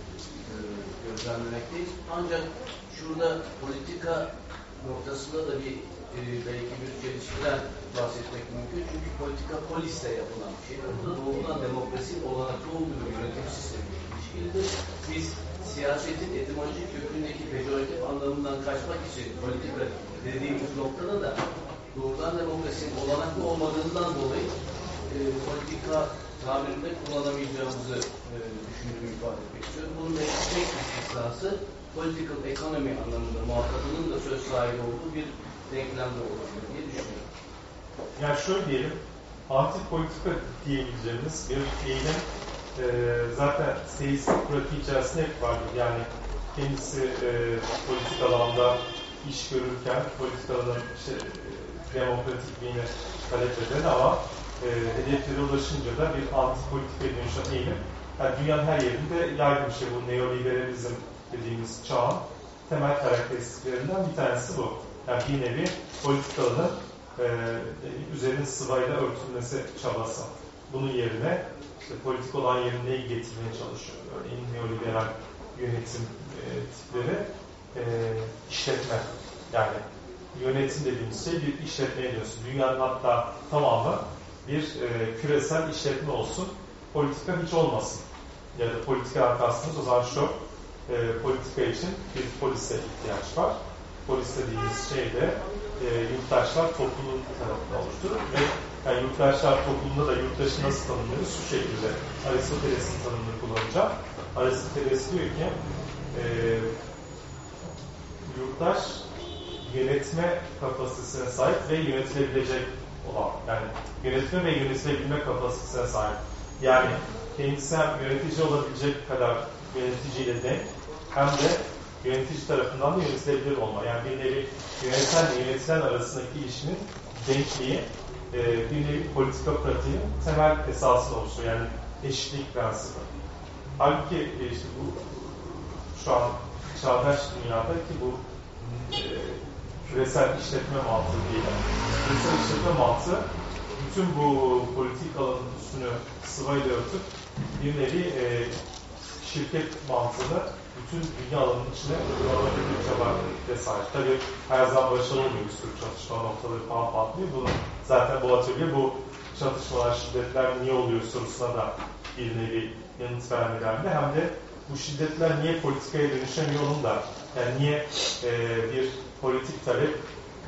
[SPEAKER 3] e, gözlemlemekteyiz. Ancak şurada politika noktasında da bir e, belki bir çelişkiden bahsetmek mümkün. Çünkü politika polisle yapılan bir şey. Burada doğrudan demokrasi olanaklı olduğu yönetim sistemi ilişkilidir. Biz siyasetin etimolojik kökündeki pejoratif anlamından kaçmak için politika dediğimiz noktada da doğrudan demokrasinin olanaklı olmadığından dolayı e, politika tabirinde kullanamayacağımızı e, düşündüğümü ifade etmek istiyorum. Bunun da tek istisnası political economy anlamında muhatabının da söz sahibi olduğu bir denklemde olabilir diye düşünüyorum.
[SPEAKER 1] Yani şöyle diyelim, anti-politika diyebileceğimiz bir eğilim e, zaten seyislik pratiği içerisinde hep vardır. Yani kendisi e, politik alanda iş görürken politikaların işte demokratikliğini talep eden ama e, hedeflere ulaşınca da bir anti politikaya dönüşen eğilim. Yani dünyanın her yerinde yaygın bir şey bu neoliberalizm dediğimiz çağın temel karakteristiklerinden bir tanesi bu. Yani bir nevi politikaların e, üzerinin sıvayla örtülmesi çabası. Bunun yerine işte politik olan yerine getirmeye çalışıyor. Örneğin neoliberal yönetim e, tipleri e, işletme. Yani yönetim dediğimiz şey bir işletmeye dönsün. Dünyanın hatta tamamı bir e, küresel işletme olsun. Politika hiç olmasın. Ya da politika kastımız o zaman şu, e, politika için bir polise ihtiyaç var. Polis dediğimiz şey de e, yurttaşlar topluluğun tarafını oluşturur ve yani yurttaşlar toplumunda da yurttaşı nasıl tanımlıyoruz? Şu şekilde Aristoteles'in tanımını kullanacağım. Aristoteles diyor ki e, yurttaş yönetme kapasitesine sahip ve yönetilebilecek olan. Yani yönetme ve yönetilebilme kapasitesine sahip. Yani kendisi hem yönetici olabilecek kadar yöneticiyle denk hem de yönetici tarafından da yönetilebilir olma. Yani bir nevi yönetenle yönetilen arasındaki ilişkinin denkliği e, bir nevi politika pratiğinin temel esasını oluşturuyor. Yani eşitlik prensibi. Halbuki e, işte bu şu an çağdaş dünyada ki bu e, küresel işletme mantığı değil. Küresel işletme mantığı bütün bu politik alanın üstünü sıvayla örtüp bir nevi e, şirket mantığını bütün dünya alanının içine uygulamalı bir çaba vesaire. Tabii her zaman başarılı olmuyor bir sürü çatışma noktaları falan patlıyor. Bunu zaten bu atölye bu çatışmalar, şiddetler niye oluyor sorusuna da bir nevi yanıt vermelerinde hem de bu şiddetler niye politikaya dönüşemiyor onun da yani niye e, bir politik talep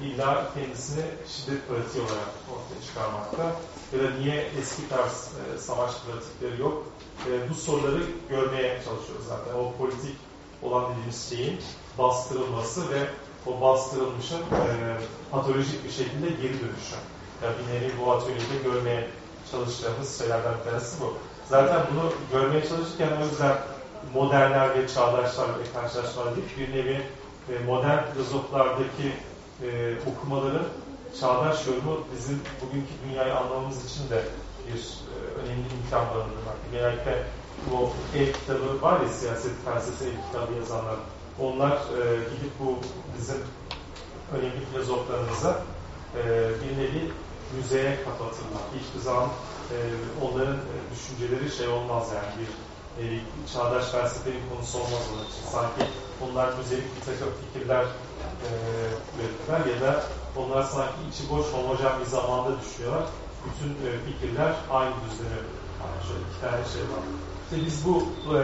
[SPEAKER 1] illa kendisini şiddet pratiği olarak ortaya çıkarmakta ya da niye eski tarz e, savaş pratikleri yok e, bu soruları görmeye çalışıyoruz zaten. O politik olan dediğimiz şeyin bastırılması ve o bastırılmışın e, patolojik bir şekilde geri dönüşü. Yani bir nevi bu atölyede görmeye çalıştığımız şeylerden bir tanesi bu. Zaten bunu görmeye çalışırken o yüzden modernler ve çağdaşlar ve karşılaşmalar değil, bir nevi e, modern filozoflardaki e, okumaların çağdaş yorumu bizim bugünkü dünyayı anlamamız için de bir e, önemli imkan barındırmak. Genellikle bu ev kitabı var ya siyaset felsefe ev kitabı yazanlar. Onlar e, gidip bu bizim önemli filozoflarımıza e, bir nevi müzeye kapatırlar. Hiçbir zaman e, onların e, düşünceleri şey olmaz yani bir e, çağdaş felsefenin konusu olmaz onun için. Sanki onlar müzelik bir takım fikirler e, ürettiler ya da onlar sanki içi boş homojen bir zamanda düşüyorlar. Bütün e, fikirler aynı düzleme yani şöyle iki tane şey var. İşte biz bu e,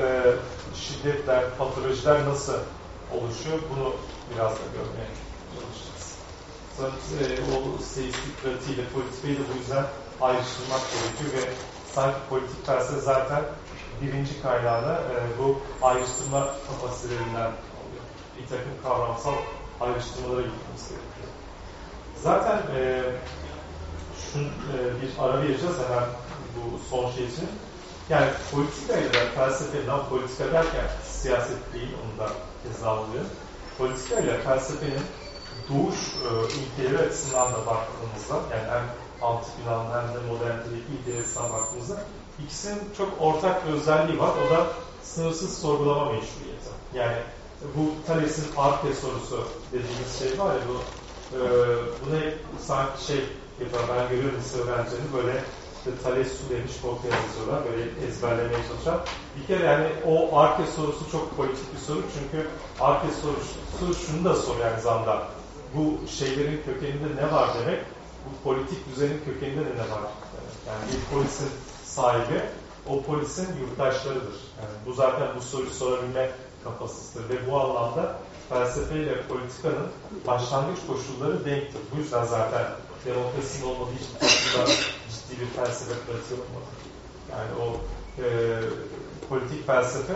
[SPEAKER 1] şiddetler, patolojiler nasıl oluşuyor bunu biraz da görmeye çalışacağız. Sonra e, o seyistik pratiğiyle politikayı da bu yüzden ayrıştırmak gerekiyor ve sanki politik felsefe zaten birinci kaynağına e, bu ayrıştırma kapasitelerinden oluyor. Bir takım kavramsal ayrıştırmalara gitmemiz gerekiyor. Zaten e, şun, e, bir ara vereceğiz hemen bu son şey için. Yani politika ile felsefeden politika derken siyaset değil onu da tezahürlüyor. Politika ile felsefenin doğuş e, ilkeleri açısından da baktığımızda yani hem antik Yunan'da hem de modernitedeki ilkeleri açısından baktığımızda ikisinin çok ortak bir özelliği var. O da sınırsız sorgulama meşruiyeti. Yani bu Thales'in arke sorusu dediğimiz şey var ya bu e, buna sanki şey yapar ben görüyorum lise öğrencilerini böyle işte Thales su demiş kopya yazıyorlar böyle ezberlemeye çalışan. Bir kere yani o arke sorusu çok politik bir soru çünkü arke sorusu şunu da soruyor aynı zamanda bu şeylerin kökeninde ne var demek bu politik düzenin kökeninde de ne var yani bir polisin sahibi o polisin yurttaşlarıdır. Yani bu zaten bu soruyu sorabilme kapasitesidir ve bu anlamda felsefe ile politikanın başlangıç koşulları denktir. Bu yüzden zaten demokrasinin olmadığı hiçbir toplumda ciddi bir felsefe pratiği olmadı. Yani o e, politik felsefe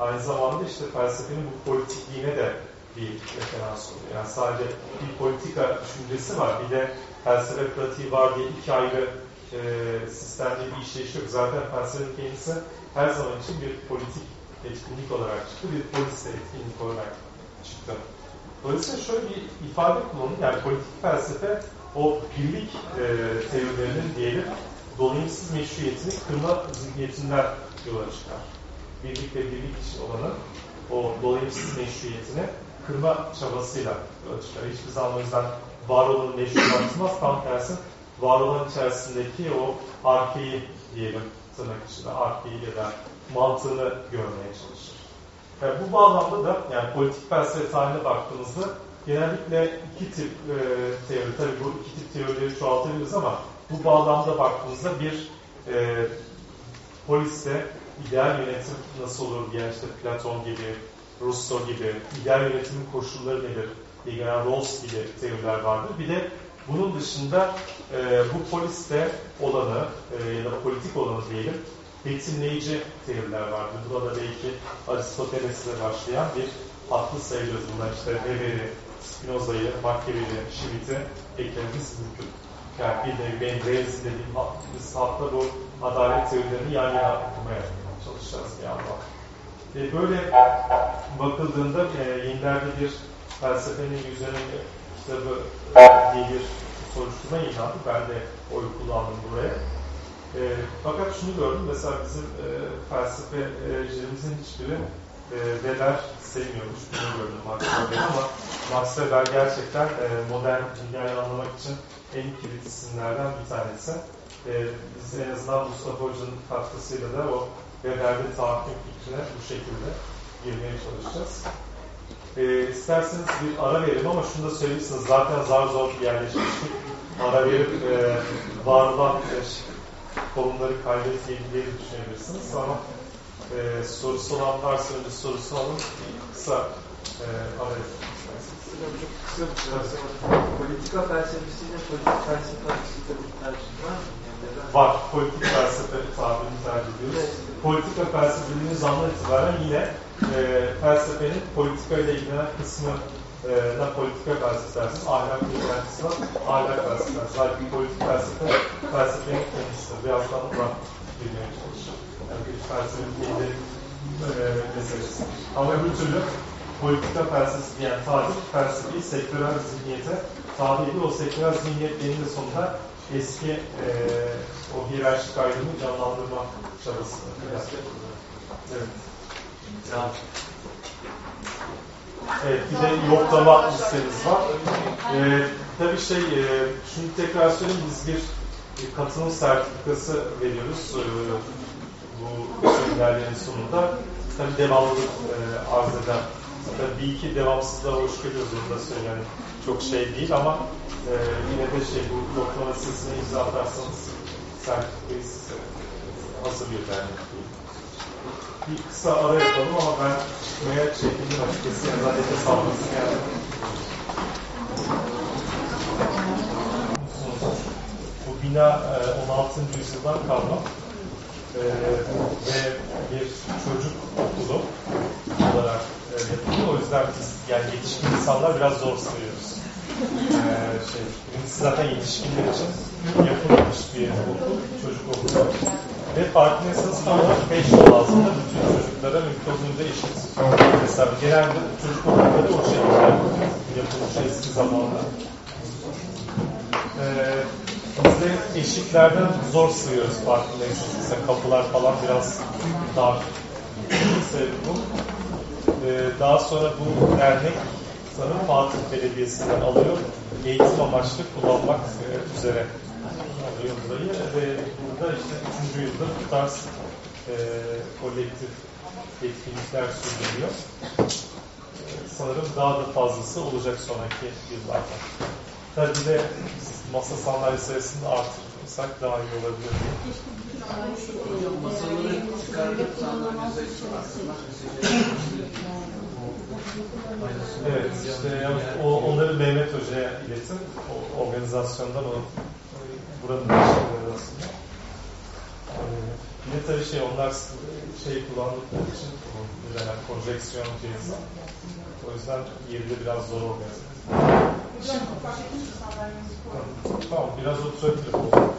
[SPEAKER 1] aynı zamanda işte felsefenin bu politikliğine de bir referans oluyor. Yani sadece bir politika düşüncesi var, bir de felsefe pratiği var diye iki ayrı e, sistemde bir işleyiş yok. Zaten felsefenin kendisi her zaman için bir politik etkinlik olarak çıktı, bir polis etkinlik olarak çıktı. Dolayısıyla şöyle bir ifade kullanılır. Yani politik felsefe o birlik e, teorilerinin diyelim dolayımsız meşruiyetini kırma zihniyetinden yola çıkar. Birlik ve birlik dışı olanın o dolayımsız meşruiyetini kırma çabasıyla yola çıkar. Hiçbir zaman o yüzden var olanı meşrulatmaz. Tam tersi var içerisindeki o arkeyi diyelim tırnak içinde arkeyi ya da mantığını görmeye çalışır. Yani bu bağlamda da yani politik felsefe tarihine baktığımızda genellikle iki tip e, teori, tabii bu iki tip teorileri çoğaltabiliriz ama bu bağlamda baktığımızda bir e, poliste ideal yönetim nasıl olur diye işte Platon gibi, Rousseau gibi, ideal yönetimin koşulları nedir diye gelen Rawls gibi teoriler vardır. Bir de bunun dışında e, bu poliste olanı e, ya da politik olanı diyelim betimleyici teoriler vardır. Burada belki Aristoteles'le başlayan bir haklı sayılır. Bunlar işte Weber'i, Spinoza'yı, Machiavelli, Schmitt'i eklememiz mümkün. Yani bir nevi benim Reis dediğim biz hatta bu adalet teorilerini yan yana okumaya çalışacağız bir yandan. E, böyle bakıldığında e, yenilerde bir felsefenin yüzünün kitabı e, diye bir soruşturma yayınlandı. Ben de oy kullandım buraya. E, fakat şunu gördüm, mesela bizim e, felsefecilerimizin hiçbiri e, Weber sevmiyormuş, bunu gördüm Max Weber ama Max Weber gerçekten e, modern dünyayı anlamak için en kilit isimlerden bir tanesi. E, biz en azından Mustafa Hoca'nın katkısıyla da o Weber'de tahakküm fikrine bu şekilde girmeye çalışacağız. E, isterseniz bir ara verelim ama şunu da söyleyeyim zaten zar zor yerleşmiştik. Ara verip e, var olan e, konuları kaybetmeyelim diye düşünebilirsiniz ama e, sorusu olan varsa önce sorusu alın. Kısa e, ara
[SPEAKER 4] kısa bir şey. Politika felsefesiyle politik felsefe arasında bir tercih var mı?
[SPEAKER 1] Var. Politik felsefe tabirini tercih ediyoruz. Politika felsefe dediğimiz andan itibaren yine e, felsefenin politika ile ilgilenen kısmı da politika felsefe dersiniz. Ahlak ilgilenen kısmı ahlak felsefe dersiniz. Halbuki politik felsefe felsefenin kendisidir. Birazdan da bilmeye çalışacağım. Yani bir felsefenin kendi e, meselesi. Ama öbür türlü politika felsefesi diyen tabir felsefeyi sektörel zihniyete tabi ediyor. O sektörel zihniyet de sonunda eski e, o hiyerarşik ayrımı canlandırma çabası. Evet. Evet, bir de yoklama listemiz var. Ee, tabii şey, e, şunu tekrar söyleyeyim, biz bir, katılım sertifikası veriyoruz e, bu seminerlerin sonunda. Tabii devamlılık e, arz eden, tabii bir iki devamsızlığa hoş geliyoruz, onu da. Yani çok şey değil ama e, yine de şey, bu yoklama listesine imza atarsanız sertifikayı hazırlıyor dernek bir kısa ara yapalım ama ben çıkmaya çekindim açıkçası. Yani zaten sağlamasın yani. Bu bina 16. yüzyıldan kalma e, ve bir çocuk okulu olarak e, yapılıyor. O yüzden biz yani yetişkin insanlar biraz zor sayıyoruz. Ee, şey, zaten yetişkinler için yapılmış bir okul, çocuk okulu. Ve farkındaysanız tam olarak 5 yıl altında bütün çocuklara mümkün olduğunca eşit. Mesela genelde çocuk okulları o şekilde yapılmış eski zamanda. Ee, biz de eşiklerden zor sığıyoruz farkındaysanız. Mesela kapılar falan biraz dar. Sebebi bu. Ee, daha sonra bu dernek sanırım Fatih Belediyesi'nden alıyor. Eğitim amaçlı kullanmak üzere alıyor burayı ve burada işte üçüncü yılda bu tarz e, kolektif etkinlikler sürdürüyor. E, sanırım daha da fazlası olacak sonraki yıllarda. Tabii de masa sandalye sayısını artırırsak daha iyi olabilir diye.
[SPEAKER 3] Hocam
[SPEAKER 1] Evet, işte yani o, onları Mehmet Hoca'ya iletin. O organizasyondan o buranın başarıları aslında. Ee, bir de tabii şey onlar şey kullandıkları için yani projeksiyon cihazı. O yüzden yeri de biraz zor organize. Tamam, biraz oturabilirim o.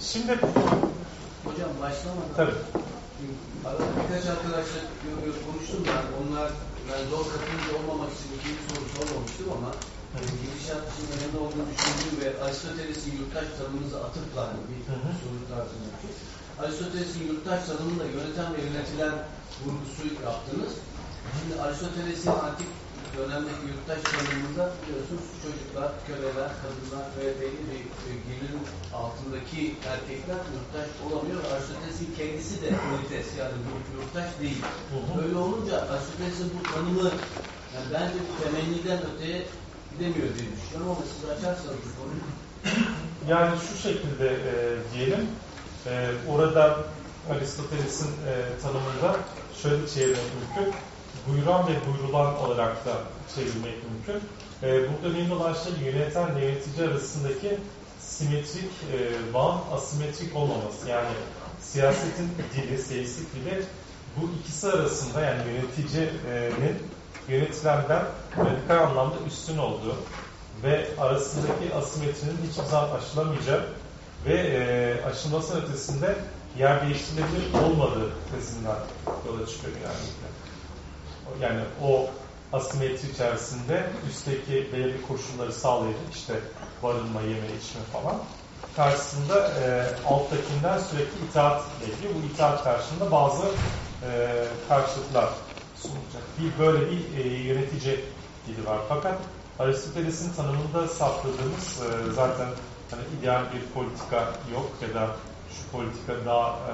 [SPEAKER 1] Şimdi
[SPEAKER 3] Hocam başlamadan
[SPEAKER 1] tabii
[SPEAKER 3] Arada birkaç arkadaşla konuştum ben. Onlar ben zor katılımcı olmamak için ikinci soru sormamıştım ama gidişat için önemli olduğunu düşündüğüm ve Aristoteles'in yurttaş tanımımıza atıfla bir
[SPEAKER 1] Hı hı.
[SPEAKER 3] soru tarzında bir şey. Aristoteles'in yurttaş tanımında yöneten ve yönetilen vurgusu yaptınız. Şimdi Aristoteles'in antik dönemdeki yurttaş tanımında biliyorsunuz çocuklar, köleler, kadınlar ve belli bir e, gelirin altındaki erkekler yurttaş olamıyor. Aristoteles'in kendisi de unites yani yurttaş değil. Böyle olunca Aristoteles'in bu tanımı yani bence temenniden öteye gidemiyor diye düşünüyorum ama siz açarsanız bu konuyu.
[SPEAKER 1] Yani şu şekilde e, diyelim, e, orada Aristoteles'in e, tanımında şöyle çevirmek mümkün. Buyuran ve buyurulan olarak da çevirmek mümkün. E, burada mühim olan şey yöneten yönetici arasındaki simetrik e, bağın asimetrik olmaması. Yani siyasetin dili, siyasik dili bu ikisi arasında yani yöneticinin yönetilenden radikal anlamda üstün olduğu ve arasındaki asimetrinin hiçbir zaman aşılamayacağı ve e, aşılmasının ötesinde yer değiştirilebilir olmadığı tezinden yola çıkıyor genellikle. Yani o asimetri içerisinde üstteki belirli koşulları sağlayıcı işte barınma, yeme, içme falan karşısında e, alttakinden sürekli itaat bekliyor. Bu itaat karşısında bazı e, karşılıklar sunulacak. Bir böyle bir e, yönetici dili var. Fakat Aristoteles'in tanımında saptadığımız e, zaten hani ideal bir politika yok ya da şu politika daha e,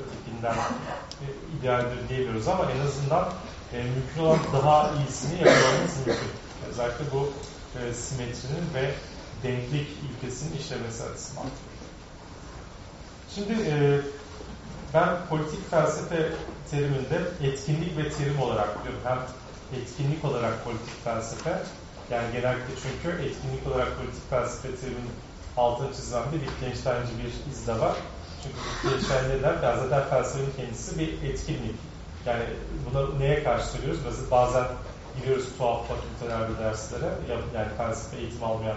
[SPEAKER 1] ötekinden e, idealdir diyemiyoruz ama en azından e, mümkün olan daha iyisini yapmamız mümkün. Özellikle bu e, simetrinin ve denklik ilkesinin işlemesi açısından. Şimdi e, ben politik felsefe teriminde etkinlik ve terim olarak diyorum. Hem etkinlik olarak politik felsefe, yani genellikle çünkü etkinlik olarak politik felsefe teriminin altını çizilen bir Wittgenstein'ci bir iz de var. Çünkü Wittgenstein ne der? Ya zaten felsefenin kendisi bir etkinlik. Yani buna neye karşı söylüyoruz? Mesela bazen giriyoruz tuhaf fakültelerde derslere, yani felsefe eğitim almayan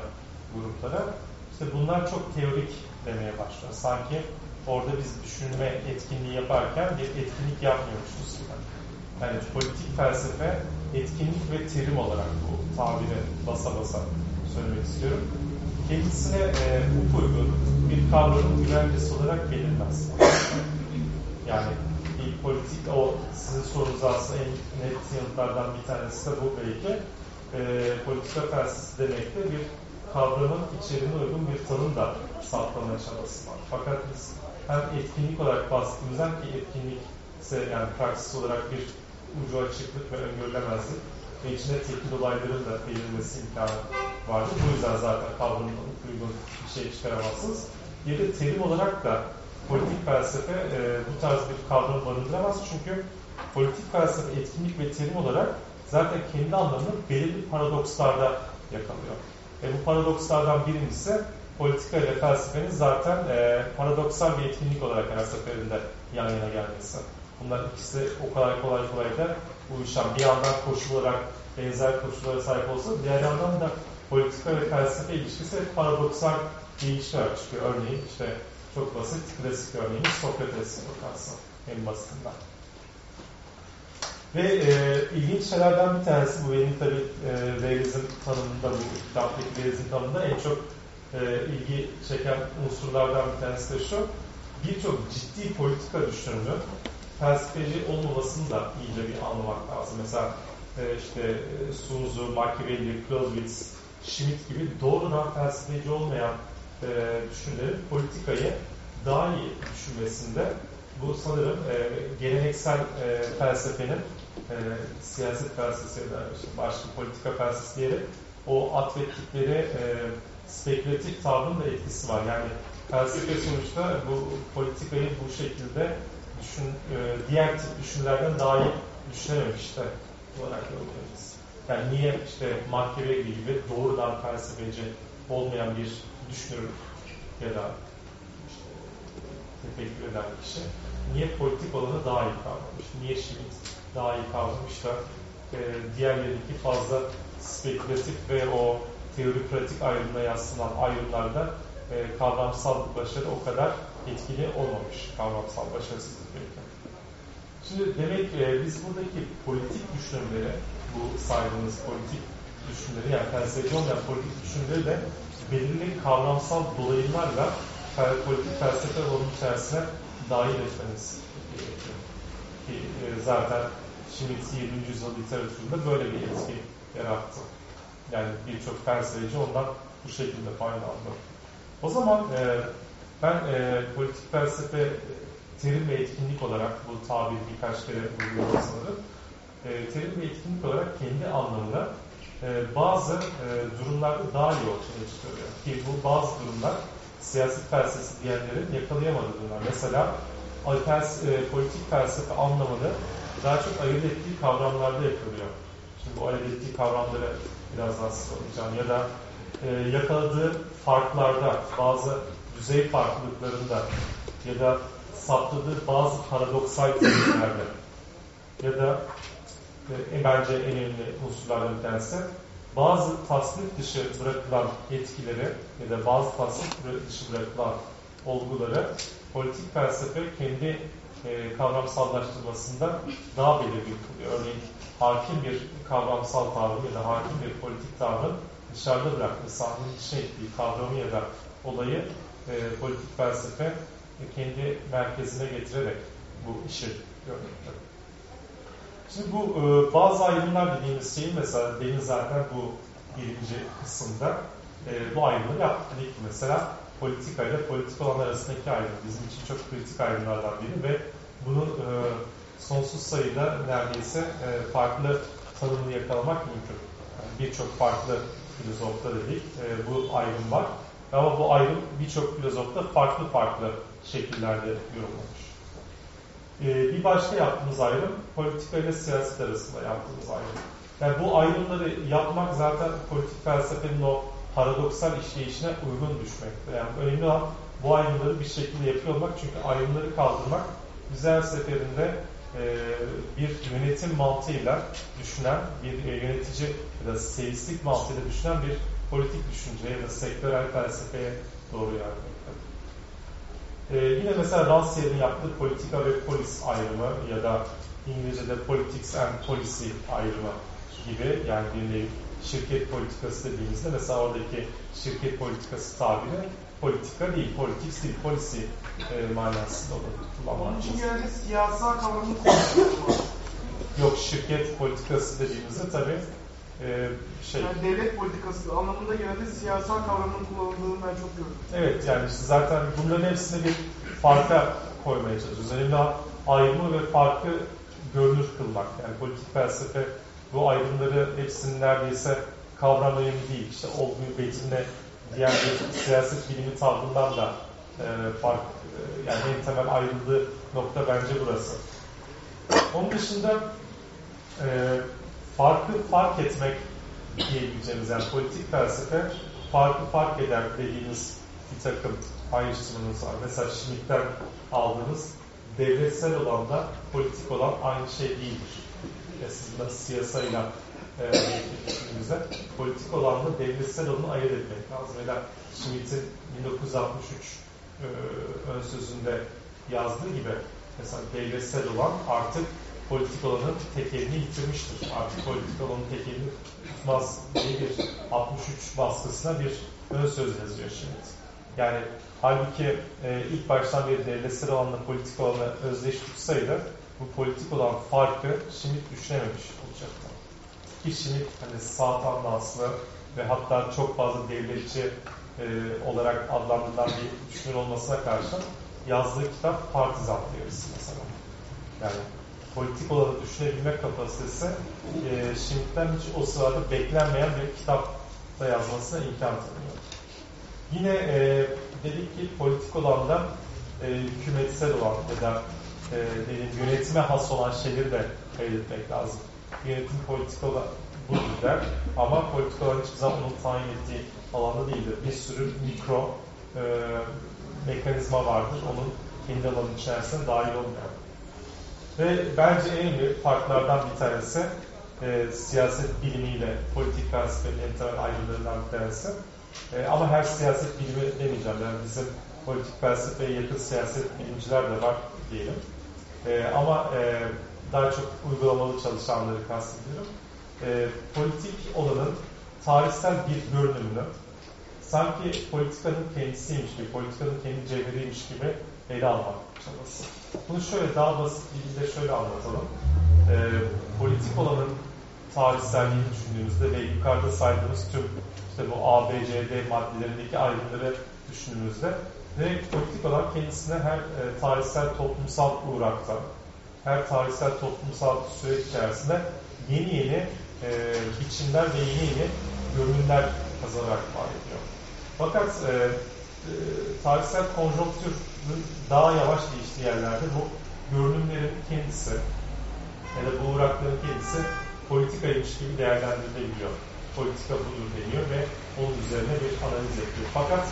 [SPEAKER 1] gruplara. İşte bunlar çok teorik demeye başlıyor. Sanki orada biz düşünme etkinliği yaparken bir etkinlik yapmıyormuşuz gibi. Yani politik felsefe etkinlik ve terim olarak bu tabiri basa basa söylemek istiyorum. Kendisine e, uygun bir kavramın güvencesi olarak gelinmez. Yani bir politik, o sizin sorunuz aslında en net yanıtlardan bir tanesi de bu belki. E, politika felsefesi demek de bir kavramın içeriğine uygun bir tanım da saptama çabası var. Fakat biz hem etkinlik olarak bahsettiğimizden ki etkinlik ise yani praksis olarak bir ucu açıklık ve öngörülemezlik ve içinde teknik olayların da verilmesi imkanı vardır. Bu yüzden zaten kavramın uygun bir şey çıkaramazsınız. Ya da terim olarak da politik felsefe e, bu tarz bir kavram barındıramaz. Çünkü politik felsefe etkinlik ve terim olarak zaten kendi anlamını belirli paradokslarda yakalıyor. E, bu paradokslardan birincisi politika ile felsefenin zaten e, paradoksal bir etkinlik olarak her seferinde yan yana gelmesi. Bunlar ikisi o kadar kolay kolay da uyuşan bir yandan koşul olarak benzer koşullara sahip olsa diğer yandan da politika ve felsefe ilişkisi paradoksal bir ilişki olarak çıkıyor. Örneğin işte çok basit klasik örneğimiz Sokrates'e bakarsın en basitinden. Ve e, ilginç şeylerden bir tanesi bu benim tabi e, realizm tanımında, bu kitaptaki realizm tanımında en çok e, ilgi çeken unsurlardan bir tanesi de şu. Birçok ciddi politika düşünürünün felsefeci olmamasını da iyice bir anlamak lazım. Mesela e, işte e, Sunzu, Machiavelli, Clausewitz, Schmidt gibi doğrudan felsefeci olmayan e, politikayı daha iyi düşünmesinde bu sanırım e, geleneksel felsefenin siyaset felsefesi işte başka politika felsefesi o atfettikleri e, spekülatif tavrın da etkisi var. Yani felsefe sonuçta bu politikayı bu şekilde düşün, e, diğer tip düşünürlerden daha iyi düşünememiş de olarak yorumlayacağız. Yani niye işte Machiavelli gibi doğrudan felsefeci olmayan bir düşünür ya da işte tefekkür eden kişi niye politik olanı daha iyi kavramış? Niye Schmitt daha iyi kavramış da e, diğerlerindeki fazla spekülatif ve o teori pratik ayrımına yaslanan ayrımlarda e, kavramsal başarı o kadar etkili olmamış. Kavramsal başarısızlık belki. Şimdi demek e, biz buradaki politik düşünürleri, bu saydığımız politik düşünürleri yani felsefeci olmayan politik düşünürleri de belirli kavramsal dolayımlarla politik felsefe onun içerisine dahil etmeniz gerekiyor. Ki e, zaten Schmitt 7. yüzyıl literatüründe böyle bir etki yarattı. Yani birçok felsefeci ondan bu şekilde faydalandı. O zaman e, ben e, politik felsefe e, terim ve etkinlik olarak bu tabiri birkaç kere vuruyorum sanırım. E, terim ve etkinlik olarak kendi anlamında e, bazı e, durumlarda daha iyi ortaya çıkarıyor. Ki bu bazı durumlar siyaset felsefesi diyenlerin yakalayamadığı durumlar. Mesela alters, e, politik felsefe anlamını daha çok ayırt ettiği kavramlarda yakalıyor. Şimdi bu ayırt ettiği kavramları biraz daha sıralayacağım. Ya da e, yakaladığı farklarda, bazı düzey farklılıklarında ya da saptadığı bazı paradoksal terimlerde ya da e, bence en önemli unsurlardan bir bazı tasnif dışı bırakılan etkileri ya da bazı tasnif dışı bırakılan olguları politik felsefe kendi e, kavramsallaştırmasında daha belirgin kılıyor. Örneğin hakim bir kavramsal tavrı ya da hakim bir politik tavrın dışarıda bıraktığı, sahnenin dışına ettiği kavramı ya da olayı e, politik felsefe e, kendi merkezine getirerek bu işi görmekte. Şimdi bu e, bazı ayrımlar dediğimiz şeyin mesela demin zaten bu birinci kısımda e, bu ayrımı ki mesela politika ile politik olanlar arasındaki ayrım bizim için çok kritik ayrımlardan biri ve bunu e, sonsuz sayıda neredeyse e, farklı tanımını yakalamak mümkün. Yani Birçok farklı filozofta dedik e, bu ayrım var. Ama bu ayrım birçok filozofta farklı farklı şekillerde yorumlanmış. E, bir başka yaptığımız ayrım politika ile siyaset arasında yaptığımız ayrım. Yani bu ayrımları yapmak zaten politik felsefenin o paradoksal işleyişine uygun düşmekte. Yani önemli olan bu ayrımları bir şekilde yapıyor olmak çünkü ayrımları kaldırmak bize her seferinde e, bir yönetim mantığıyla düşünen, bir e, yönetici ya da seyislik mantığıyla düşünen bir politik düşünce ya da sektörel felsefeye doğru yönelmekte. E, yine mesela Rancière'in yaptığı politika ve polis ayrımı ya da İngilizce'de politics and policy ayrımı gibi yani bir şirket politikası dediğimizde mesela oradaki şirket politikası tabiri politika değil, politics değil, policy e, manasında olur.
[SPEAKER 5] Onun için genelde siyasal kavramını kullanıyoruz.
[SPEAKER 1] Yok şirket politikası dediğimizde tabii e, şey...
[SPEAKER 5] Yani devlet politikası anlamında genelde siyasal kavramının kullanıldığını ben çok gördüm.
[SPEAKER 1] Evet yani işte zaten bunların hepsini bir farka koymaya çalışıyoruz. Önemli ayrımı ve farkı görünür kılmak. Yani politik felsefe bu ayrımları hepsinin neredeyse kavram önemli değil. İşte olguyu betimle diğer bir siyaset bilimi tavrından da e, fark e, yani en temel ayrıldığı nokta bence burası. Onun dışında e, farkı fark etmek diyebileceğimiz yani politik felsefe farkı fark eder dediğimiz bir takım ayrıştırmanız var. Mesela Schmitt'ten aldığımız devletsel olan da politik olan aynı şey değildir. Aslında siyasayla e, düşündüğümüzde politik olanla devletsel olanı ayırt etmek lazım. Mesela Schmitt'in 1963 e, ön sözünde yazdığı gibi mesela devletsel olan artık politik olanın tekelini yitirmiştir. Artık politik olanın tekelini tutmaz diye bir 63 baskısına bir ön söz yazıyor Schmitt. Yani halbuki e, ilk baştan beri devletsel olanla politik olanı özdeş tutsaydı bu politik olan farkı Schmitt düşünememiş olacaktı. Ki Schmitt hani sağ tandanslı ve hatta çok fazla devletçi e, olarak adlandırılan bir düşünür olmasına karşın yazdığı kitap Partizan teorisi mesela. Yani politik olanı düşünebilme kapasitesi e, Schmitt'ten hiç o sırada beklenmeyen bir kitap da yazmasına imkan tanıyor. Yine e, dedik ki politik olanda e, hükümetsel olan ya da e, dedim, yönetime has olan şeyleri de ayırt etmek lazım. Yönetim politik olan budur der ama politik olan hiçbir zaman onun tayin ettiği alanda değildir. Bir sürü mikro e, mekanizma vardır. Onun kendi alanının içerisinde dahil olmayan. Ve bence en önemli farklardan bir tanesi e, siyaset bilimiyle politik felsefenin en temel ayrımlarından bir tanesi. E, ama her siyaset bilimi demeyeceğim. Yani bizim politik felsefeye yakın siyaset bilimciler de var diyelim. E, ama e, daha çok uygulamalı çalışanları kastediyorum. E, politik olanın tarihsel bir görünümünü sanki politikanın kendisiymiş gibi, politikanın kendi cevheriymiş gibi ele almak çabası. Bunu şöyle daha basit bir dille şöyle anlatalım. E, politik olanın tarihselliğini düşündüğümüzde ve yukarıda saydığımız tüm işte bu A, B, C, D maddelerindeki ayrımları düşündüğümüzde ve politik olan kendisine her e, tarihsel toplumsal uğrakta, her tarihsel toplumsal süreç içerisinde yeni yeni e, biçimler ve yeni yeni görünümler kazanarak var ediyor. Fakat e, e, tarihsel konjonktürün daha yavaş değiştiği yerlerde bu görünümlerin kendisi ya da bu uğrakların kendisi politikaymış gibi değerlendirilebiliyor. Politika budur deniyor ve onun üzerine bir analiz yapıyor. Fakat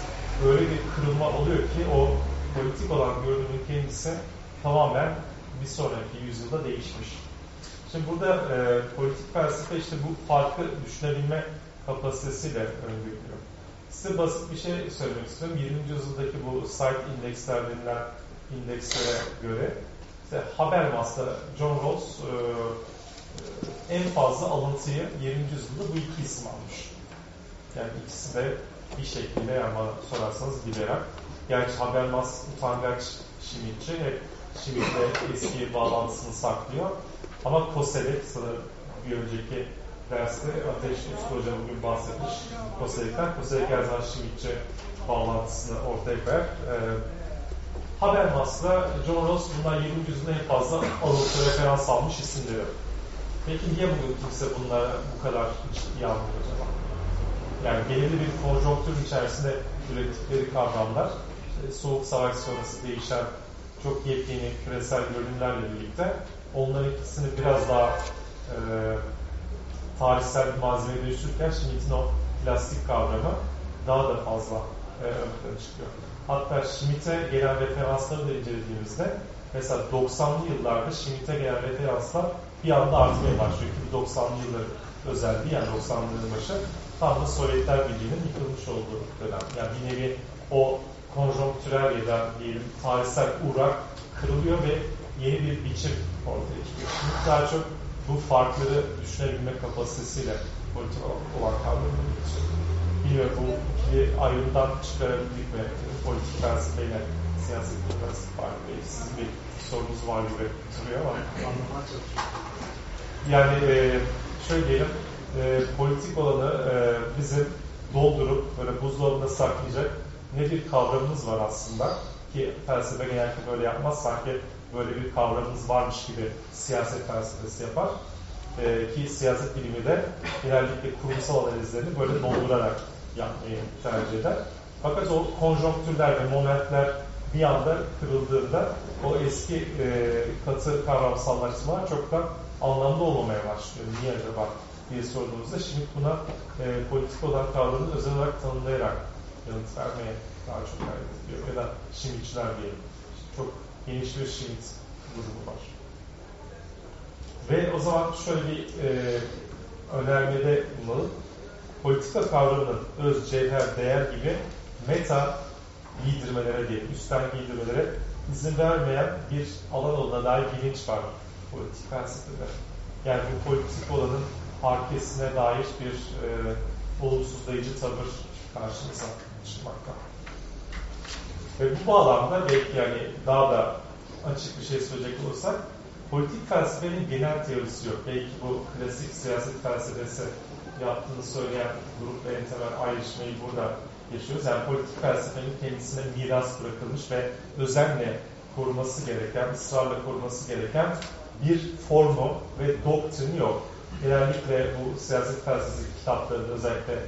[SPEAKER 1] öyle bir kırılma oluyor ki o politik olan görünümün kendisi tamamen bir sonraki yüzyılda değişmiş. Şimdi burada e, politik felsefe işte bu farkı düşünebilme kapasitesiyle öngörülüyor. Size basit bir şey söylemek istiyorum. 20. yüzyıldaki bu site indeksler denilen indekslere göre işte Habermas'ta John Rawls e, e, en fazla alıntıyı 20. yüzyılda bu iki isim almış. Yani ikisi de bir şekilde yani sorarsanız liberal. Gerçi Habermas utangaç Schmidtçi hep Schmidt'le eski bağlantısını saklıyor. Ama Koselek bir önceki derste Ateş Usta Hoca bugün bahsetmiş Koselek'ten. Koselek her zaman Schmidtçi bağlantısını ortaya koyar. Ee, Habermas'la John Rawls bundan 20. yüzyılda en fazla alıntı referans almış isimleri. Peki niye bugün kimse bunlara bu kadar ciddiye almıyor acaba? Yani belirli bir konjonktür içerisinde ürettikleri kavramlar, işte soğuk savaş sonrası değişen çok yepyeni küresel görünümlerle birlikte onların ikisini biraz daha e, tarihsel bir malzeme dönüştürürken Schmidt'in o plastik kavramı daha da fazla e, ön çıkıyor. Hatta Schmidt'e gelen referansları da incelediğimizde mesela 90'lı yıllarda Schmidt'e gelen referanslar bir anda artmaya başlıyor. Çünkü 90'lı yılların özelliği yani 90'ların başı tam da Sovyetler Birliği'nin yıkılmış olduğu dönem. Yani bir nevi o konjonktürel ya da diyelim tarihsel uğrak kırılıyor ve yeni bir biçim ortaya çıkıyor. Şimdi daha çok bu farkları düşünebilme kapasitesiyle politik olan kavramını geçiyor. Bilmiyorum bu ikili ayrımdan çıkarabildik mi politik felsefeyle siyaset arasında fark değil. Sizin bir sorunuz var gibi duruyor ama.
[SPEAKER 3] Anlamaya çalışıyorum.
[SPEAKER 1] Yani e, şöyle diyelim, e, politik olanı e, bizim doldurup böyle buzdolabında saklayacak ne bir kavramımız var aslında ki felsefe genellikle böyle yapmaz sanki böyle bir kavramımız varmış gibi siyaset felsefesi yapar e, ki siyaset bilimi de genellikle kurumsal analizlerini böyle doldurarak yapmayı tercih eder. Fakat o konjonktürler ve momentler bir anda kırıldığında o eski e, katı kavramsallaştırmalar çok da anlamlı olmamaya başlıyor. Niye acaba diye sorduğumuzda şimdi buna e, politik olan kavramını özel olarak tanımlayarak yanıt vermeye daha çok gayret ediyor. Ya da Schmidtçiler diyelim. Çok geniş bir Schmidt grubu var. Ve o zaman şöyle bir e, önermede bulunalım. Politika kavramının öz, cevher, değer gibi meta giydirmelere değil, üstten giydirmelere izin vermeyen bir alan olduğuna dair bilinç var politik felsefede. Yani bu politik olanın arkesine dair bir e, olumsuzlayıcı tavır karşımıza çıkmakta. Ve bu bağlamda belki yani daha da açık bir şey söyleyecek olursak politik felsefenin genel teorisi yok. Belki bu klasik siyaset felsefesi yaptığını söyleyen grup ve en temel ayrışmayı burada yaşıyoruz. Yani politik felsefenin kendisine miras bırakılmış ve özenle koruması gereken, ısrarla koruması gereken bir formu ve doktrini yok. Genellikle bu siyaset felsefesi kitaplarında özellikle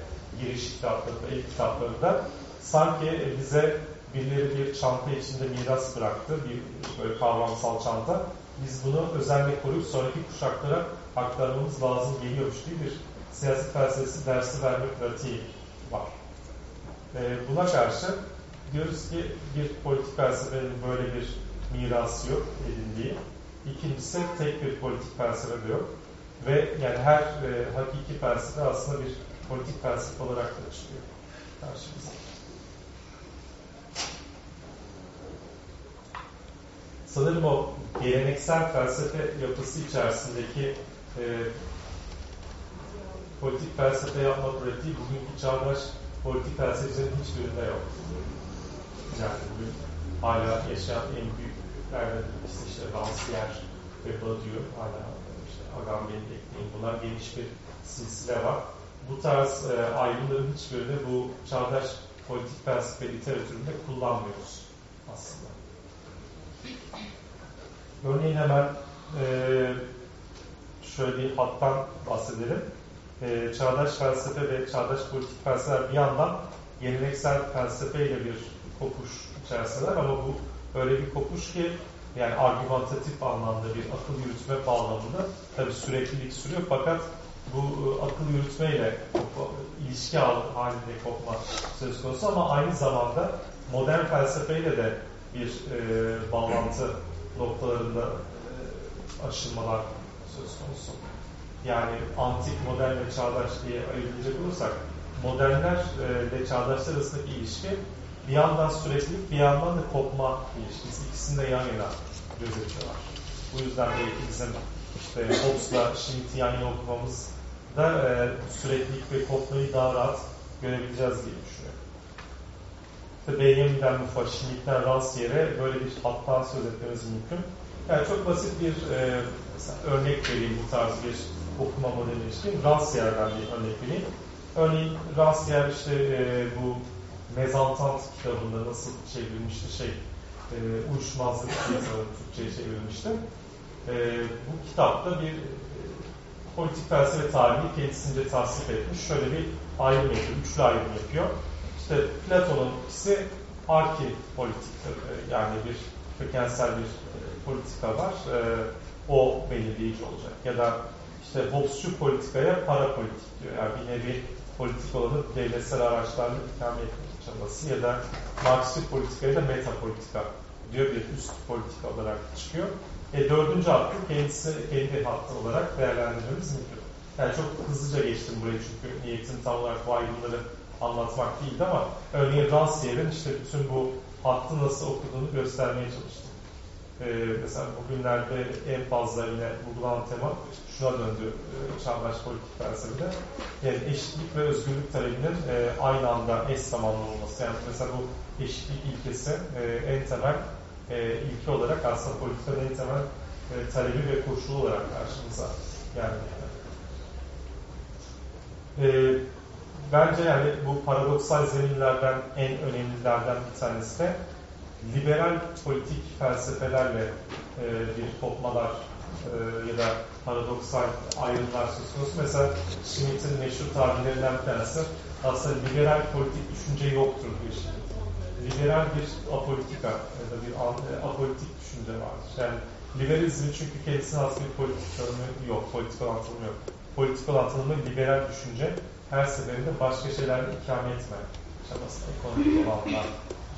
[SPEAKER 1] giriş kitaplarında, ilk kitaplarında sanki bize birileri bir çanta içinde miras bıraktı, bir böyle kavramsal çanta. Biz bunu özenle koruyup sonraki kuşaklara aktarmamız lazım geliyormuş diye bir siyaset felsefesi dersi verme pratiği var. Ee, buna karşı diyoruz ki bir politik felsefenin böyle bir mirası yok edindiği. İkincisi tek bir politik felsefe de yok. Ve yani her e, hakiki felsefe aslında bir politik felsefe olarak da çıkıyor karşımıza. sanırım o geleneksel felsefe yapısı içerisindeki e, politik felsefe yapma pratiği bugünkü çağdaş politik felsefecilerin hiçbirinde yok. Yani bugün hala yaşayan en büyüklerden birisi işte Rancière ve Badiou hala işte Agamben'in ekleyin bunlar geniş bir silsile var. Bu tarz e, ayrımların hiçbirini bu çağdaş politik felsefe literatüründe kullanmıyoruz aslında. Örneğin hemen e, şöyle bir hattan bahsedelim. E, çağdaş felsefe ve çağdaş politik felsefe bir yandan geleneksel felsefeyle bir kopuş içerisindeler ama bu böyle bir kopuş ki yani argümantatif anlamda bir akıl yürütme bağlamında tabi süreklilik sürüyor fakat bu e, akıl yürütmeyle ilişki halinde kopma söz konusu ama aynı zamanda modern felsefeyle de bir e, bağlantı noktalarında e, aşılmalar söz konusu. Yani antik, modern ve çağdaş diye ayıracak olursak modernler e, çağdaşlar arasındaki ilişki bir yandan süreklilik bir yandan da kopma ilişkisi. İkisini de yan yana gözetiyorlar. Bu yüzden belki bizim işte Hobbes'la Schmitt'i yan yana okumamız da e, süreklilik ve kopmayı daha rahat görebileceğiz diye düşünüyorum. İşte Benjamin'den Mufa, Schmitt'ten Rancière'e böyle bir hattan söz etmemiz mümkün. Yani çok basit bir e, örnek vereyim bu tarz bir okuma modeli ilişkin. Rancière'den bir örnek vereyim. Örneğin Rancière işte e, bu Mezantant kitabında nasıl çevrilmişti şey e, uyuşmazlık diye Türkçe'ye çevrilmişti. E, bu kitapta bir e, politik felsefe tarihi kendisince tasvip etmiş. Şöyle bir ayrım yapıyor, üçlü ayrım yapıyor. İşte Platon'un ikisi arki politiktir. E, yani bir kökensel bir e, politika var. E, o belirleyici olacak. Ya da işte Hobbes'cu politikaya para politik diyor. Yani bir nevi politik olanı devletsel araçlarla ikame etme çabası ya da Marksist politikaya da metapolitika diyor bir üst politika olarak çıkıyor. E, dördüncü hattı kendisi kendi hattı olarak değerlendirmemiz mümkün. Yani çok hızlıca geçtim burayı çünkü niyetim tam olarak bu ayrımları anlatmak değildi ama örneğin Rancière'in işte bütün bu hattı nasıl okuduğunu göstermeye çalıştım. Ee, mesela bugünlerde en fazla yine vurgulanan tema şuna döndü e, çağdaş politik felsefede. Yani eşitlik ve özgürlük talebinin e, aynı anda eş zamanlı olması. Yani mesela bu eşitlik ilkesi e, en temel e, ilke olarak aslında politikanın en temel e, talebi ve koşulu olarak karşımıza gelmekte. E, bence yani bu paradoksal zeminlerden en önemlilerden bir tanesi de liberal politik felsefelerle e, bir kopmalar e, ya da paradoksal ayrımlar söz konusu. Mesela Schmitt'in meşhur tabirlerinden bir tanesi aslında liberal politik düşünce yoktur diyor Schmitt. Liberal bir apolitika ya da bir e, apolitik düşünce vardır. Yani liberalizmin çünkü kendisine has bir politik tanımı yok, politik tanımı yok. Politik tanımı liberal düşünce her seferinde başka şeylerle ikame etme çabası, ekonomik olanlar,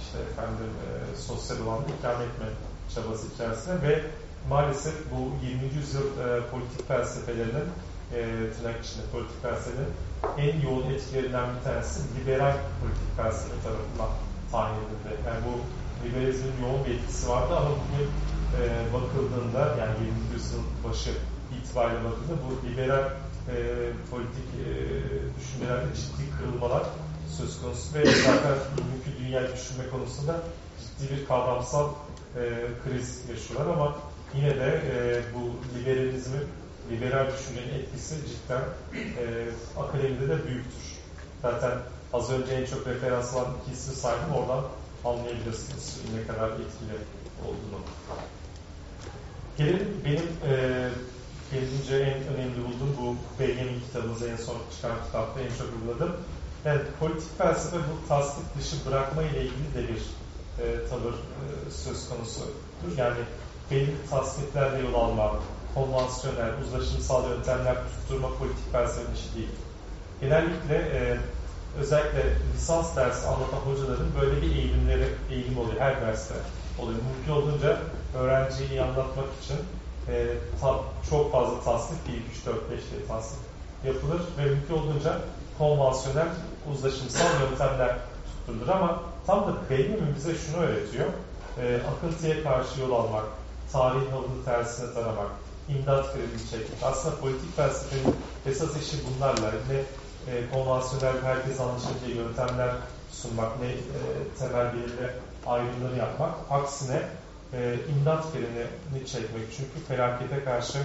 [SPEAKER 1] işte efendim e, sosyal olanla ikame etme çabası içerisinde ve maalesef bu 20. yüzyıl e, politik felsefelerinin e, tırnak içinde politik felsefenin en yoğun etkilerinden bir tanesi liberal politik felsefe tarafından tayin edildi. Yani bu liberalizmin yoğun bir etkisi vardı ama bugün e, bakıldığında yani 20. yüzyıl başı itibariyle bakıldığında bu liberal e, politik e, düşüncelerde ciddi kırılmalar söz konusu ve zaten bugünkü dünya düşünme konusunda ciddi bir kavramsal e, kriz yaşıyorlar ama yine de e, bu liberalizmin, liberal düşüncenin etkisi cidden e, akademide de büyüktür. Zaten az önce en çok referans olan iki ismi saydım oradan anlayabilirsiniz ne kadar etkili olduğunu. Gelelim benim e, kendimce en önemli bulduğum bu Benjamin kitabımıza en son çıkan kitapta en çok uyguladım. Yani politik felsefe bu tasdik dışı bırakma ile ilgili de bir e, tavır e, söz konusudur. Yani belli tasniflerle yol alma, konvansiyonel, uzlaşımsal yöntemler tutturma politik felsefenin işi değil. Genellikle e, özellikle lisans dersi anlatan hocaların böyle bir eğilimleri, eğilim oluyor her derste oluyor. Mümkün olduğunca öğrenciyi iyi anlatmak için e, ta, çok fazla tasnif değil, 3, 4, 5 diye tasnif yapılır ve mümkün olduğunca konvansiyonel uzlaşımsal yöntemler tutturulur ama tam da Benjamin bize şunu öğretiyor. E, akıntıya karşı yol almak, tarihin havunu tersine taramak, imdat kredi çekmek. Aslında politik felsefenin esas işi bunlarla. Ne e, konvansiyonel herkes anlaşabileceği yöntemler sunmak, ne e, temel belirli ayrımları yapmak. Aksine e, imdat frenini çekmek. Çünkü felakete karşı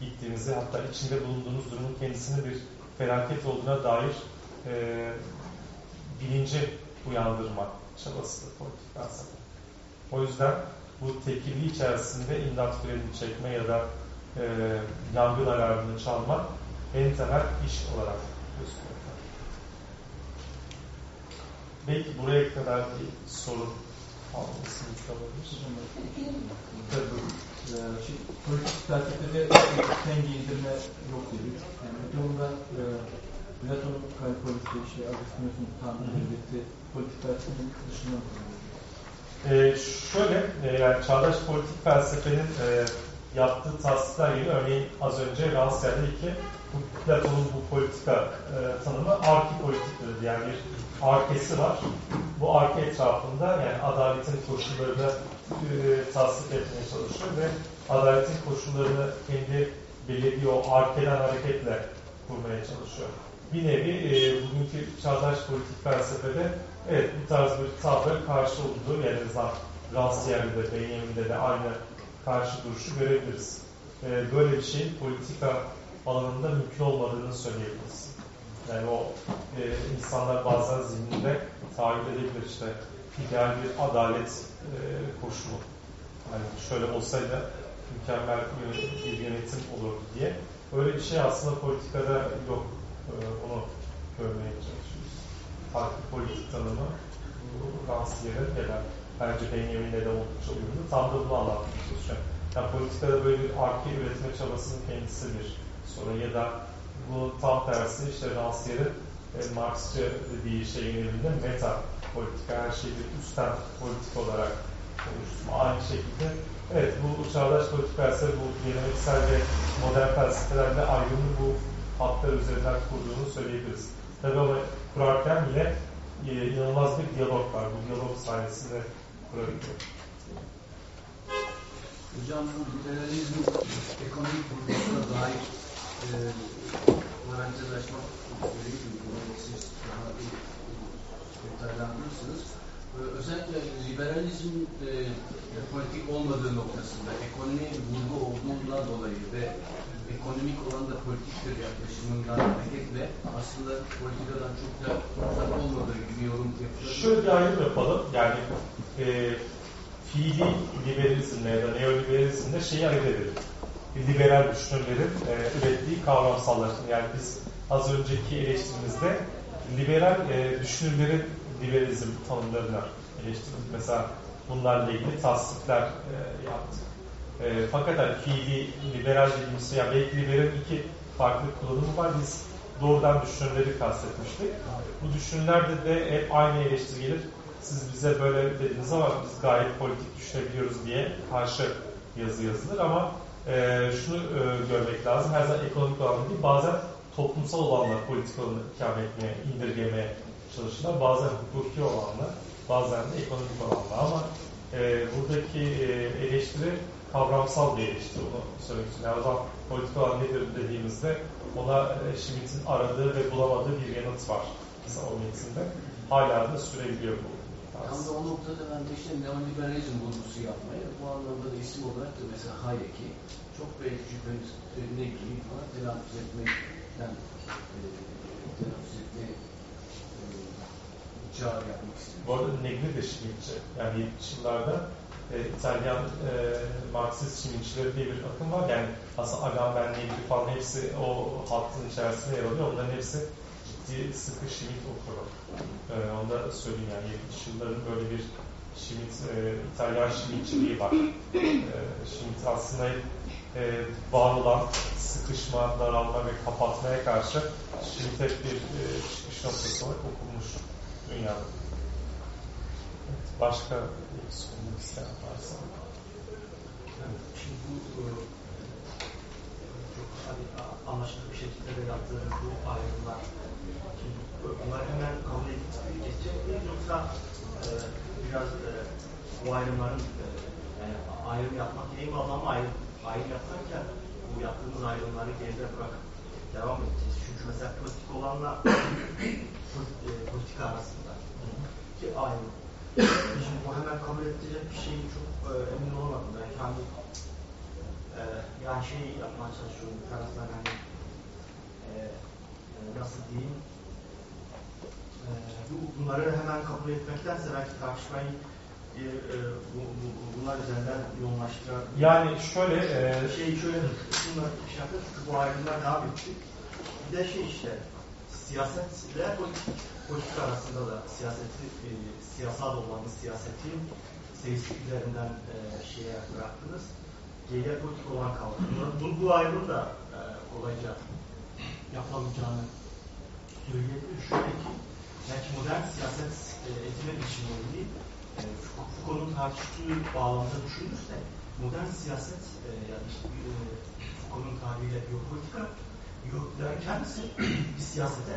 [SPEAKER 1] gittiğinizde hatta içinde bulunduğunuz durumun kendisini bir felaket olduğuna dair e, bilinci uyandırma çabasıdır politik felsefe. O yüzden bu tekilliği içerisinde imdat frenini çekme ya da e, yangın alarmını çalmak en temel iş olarak gözüküyor. Belki buraya kadar bir soru almasını kalabilir.
[SPEAKER 6] Tabii. Ee, Şimdi politik felsefede denge indirme yok dedik. Yani bu konuda e, Platon'un kalpolisi, işte Aristoteles'in tanrı devleti politik felsefenin dışında mı
[SPEAKER 1] Ee, şöyle, e, yani çağdaş politik felsefenin e, yaptığı tasdikler gibi örneğin az önce Rancière'de ki bu Platon'un bu politika e, tanımı arkipolitiktir. Yani bir arkesi var. Bu arke etrafında yani adaletin koşullarını e, tasdik etmeye çalışıyor ve adaletin koşullarını kendi belirlediği o arkeden hareketle kurmaya çalışıyor. Bir nevi e, bugünkü çağdaş politik felsefede evet bu tarz bir tabra karşı olduğu yani Rancière'de de Benjamin'de de aynı karşı duruşu görebiliriz. E, böyle bir şeyin politika alanında mümkün olmadığını söyleyebiliriz. Yani o e, insanlar bazen zihninde tahayyül edebilir işte ideal bir adalet e, koşulu. Yani şöyle olsaydı mükemmel bir yönetim olurdu diye. Öyle bir şey aslında politikada yok. E, onu görmeye. Farklı politik tanımı Rancière'e gelen bence Benjamin'le de oldukça uyumlu. Tam da bunu anlatmaya çalışıyorum. Yani politikada böyle bir arke üretme çabasının kendisi bir sorun ya da bu tam tersi işte Rancière'in e, Marxçı dediği şeyin elinde meta politika, her şeyi bir üstten politik olarak oluşturma. Aynı şekilde evet bu çağdaş politik felsefe bu geleneksel ve modern felsefelerle ayrımı bu hatlar üzerinden kurduğunu söyleyebiliriz. Tabii ama kurarken yine e, inanılmaz bir diyalog var. Bu diyalog sayesinde kurabiliyor.
[SPEAKER 3] Hocam bu liberalizm ekonomik kuruluşuna dair e. Bunu siz daha detaylandırırsınız. E, özellikle liberalizm e, politik olmadığı noktasında ekonomi vurgu olduğundan dolayı ve ekonomik olan da politik bir yaklaşımından hareketle aslında politikadan çok da uzak olmadığı gibi yorum yapılıyor.
[SPEAKER 1] Şöyle bir ayrım yapalım. Yani e, fiili liberalizmle ya da neoliberalizmle şeyi ayırt edelim. Liberal düşünürlerin e, ürettiği kavramsallaştırma. Yani biz az önceki eleştirimizde liberal e, düşünürlerin liberalizm tanımlarına eleştirdik. Mesela bunlarla ilgili tasdikler e, yaptık. E, fakat hani fiili liberal dediğimiz yani belki liberal iki farklı kullanımı var. Biz doğrudan düşünürleri kastetmiştik. Bu düşünürlerde de hep aynı eleştiri gelir. Siz bize böyle dediniz ama biz gayet politik düşünebiliyoruz diye karşı yazı yazılır ama e, şunu e, görmek lazım. Her zaman ekonomik olanla değil, bazen toplumsal olanla politik olanı ikame etmeye, indirgemeye çalışırlar. Bazen hukuki olanla, bazen de ekonomik olanla ama e, buradaki e, eleştiri kavramsal bir eleştiri onu söylemek için. Yani o zaman politik olan nedir dediğimizde ona e, Schmitt'in aradığı ve bulamadığı bir yanıt var. Mesela o metinde. Hala da sürebiliyor bu.
[SPEAKER 3] Tam da o noktada ben de işte neoliberalizm vurgusu yapmaya, bu anlamda da isim olarak da mesela Hayek'i çok belki şüpheniz ne gibi falan telaffuz etmekten e, telaffuz etmeye e, çağrı yapmak istiyorum.
[SPEAKER 1] Bu arada Negri de Schmittçi. Yani 70 yıllarda e, İtalyan e, Marksist Schmittçileri diye bir akım var. Yani aslında Agamben, Negri falan hepsi o hattın içerisinde yer alıyor. Onların hepsi ciddi sıkı Schmitt okuru. E, onu da söyleyeyim yani 70 yılların böyle bir Schmitt, e, İtalyan Schmittçiliği var. E, Schmitt aslında e, var olan sıkışma, daralma ve kapatmaya karşı Schmitt hep bir e, çıkış noktası olarak okunmuş dünyada. Evet, başka bir sormak isteyen varsa.
[SPEAKER 7] Şimdi bu e, hani a- anlaşılır bir şekilde de bu ayrımlar şimdi bunlar hemen kabul edip geçecek miyiz yoksa e, biraz e, bu ayrımların e, yani ayrım yapmak eyvallah ama ayrım, ayrım yaparken bu yaptığımız ayrımları geride bırakıp devam edeceğiz. Çünkü mesela politik olanla e, politika arasında ki ayrım. Şimdi bu hemen kabul edilecek bir şey çok e, emin olamadım. Ben kendi e, yani şey yapmaya çalışıyorum. Bir taraftan hani e, e, nasıl diyeyim e, bu- bunları hemen kabul etmektense belki tartışmayı e, e, bu, bu, bunlar üzerinden yoğunlaştırabilir.
[SPEAKER 1] Yani şöyle e,
[SPEAKER 7] şey şöyle şunlar şey yapıyor çünkü bu ayrımlar devam etti. Bir de şey işte siyasetle politik, politik arasında da siyaseti e, siyasal olanı siyaseti seyislik üzerinden e, şeye bıraktınız. Geriye politik olan kaldı. Bu, bu, ayrım da e, kolayca yapılamayacağını söyleyebilir. Şöyle ki belki modern siyaset e, etme biçimleri e, Foucault'un tartıştığı bağlamda düşünürsek modern siyaset e, yani işte, e, Foucault'un tabiriyle biyopolitika biyopolitiklerin kendisi bir siyasete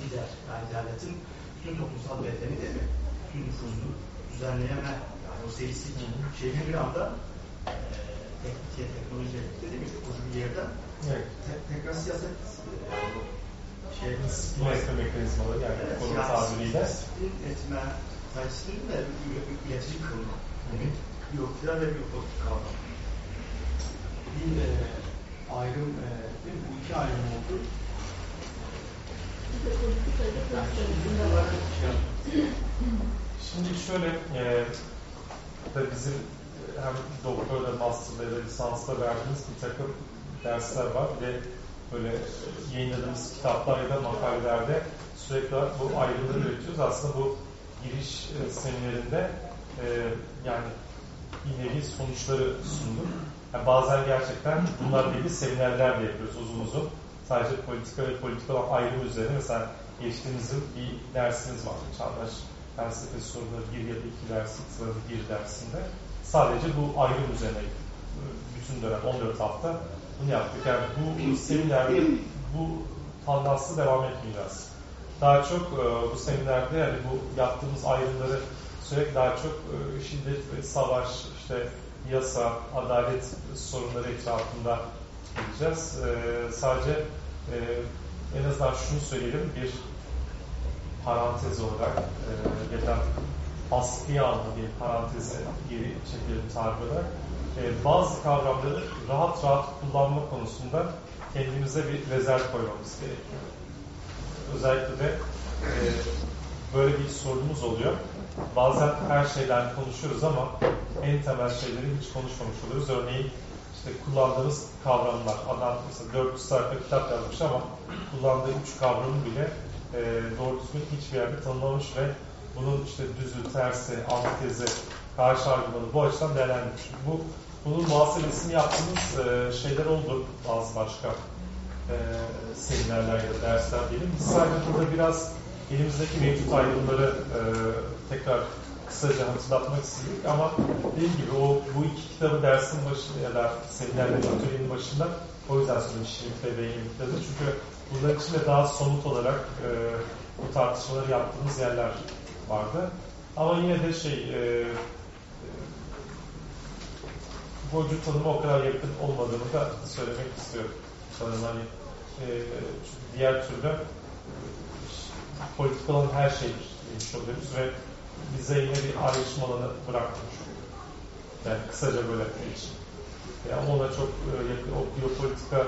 [SPEAKER 7] lider yani devletin bütün toplumsal bedeni değil mi? Bütün nüfusunu düzenleyeme yani o seyislik şeyin bir anda e, teknik teknoloji dediğim gibi koca bir yerden
[SPEAKER 1] evet,
[SPEAKER 7] te, tekrar siyaset yani şey
[SPEAKER 1] mesle mekanizmaları yani
[SPEAKER 7] Evet,
[SPEAKER 1] konu
[SPEAKER 7] yani
[SPEAKER 1] tabiriyle
[SPEAKER 7] etme, disiplin ve üretici kılma. Biyokira ve biyopolitik kavram. Bir e, ayrım, e, değil mi? Bu iki ayrım oldu. Şey.
[SPEAKER 1] Şimdi şöyle, e, da bizim hem doktorda, master'da ya da lisansta verdiğimiz bir takım dersler var ve böyle yayınladığımız kitaplar ya da makalelerde sürekli bu ayrımları üretiyoruz. Aslında bu giriş e, seminerinde e, yani bir nevi sonuçları sunduk. Yani bazen gerçekten bunlarla ilgili seminerler de yapıyoruz uzun uzun. Sadece politika ve politika olan ayrım üzerine mesela geçtiğimiz yıl bir dersimiz vardı. Çağdaş felsefe soruları bir ya da iki ders, sırada bir dersinde. Sadece bu ayrım üzerine e, bütün dönem 14 hafta bunu yaptık. Yani bu seminerde bu tandanslı devam etmeyeceğiz. Daha çok e, bu seminerde yani bu yaptığımız ayrımları sürekli daha çok e, şiddet ve savaş, işte yasa, adalet sorunları etrafında gideceğiz. E, sadece e, en azından şunu söyleyelim, bir parantez olarak e, da askıya alma bir paranteze geri çekelim olarak. E, bazı kavramları rahat rahat kullanma konusunda kendimize bir rezerv koymamız gerekiyor. Özellikle de e, böyle bir sorunumuz oluyor. Bazen her şeyden konuşuyoruz ama en temel şeyleri hiç konuşmamış oluyoruz. Örneğin işte kullandığımız kavramlar. Adam mesela 400 sayfa kitap yazmış ama kullandığı üç kavramı bile e, doğru düzgün hiçbir yerde tanımlamış ve bunun işte düzü, tersi, antitezi, karşı argümanı bu açıdan değerlendirmiş. Bu, bunun muhasebesini yaptığımız e, şeyler oldu bazı başka e, seminerler ya da dersler diyelim. Biz sadece burada biraz elimizdeki mevcut ayrımları e, tekrar kısaca hatırlatmak istedik ama dediğim gibi o bu iki kitabı dersin başında ya da seminerlerin atölyenin başında o yüzden söylemiştik ve beğenimlikledim. Çünkü bunların içinde daha somut olarak e, bu tartışmaları yaptığımız yerler vardı. Ama yine de şey e, e, golcü tanımı o kadar yakın olmadığını da söylemek istiyorum. Sanırım hani e, çünkü diğer türlü e, politik olan her şeydir demiş oluyoruz ve bize yine bir ayrışma alanı bırakmış. Yani kısaca böyle için. Yani ona çok e, yakın, o biyopolitika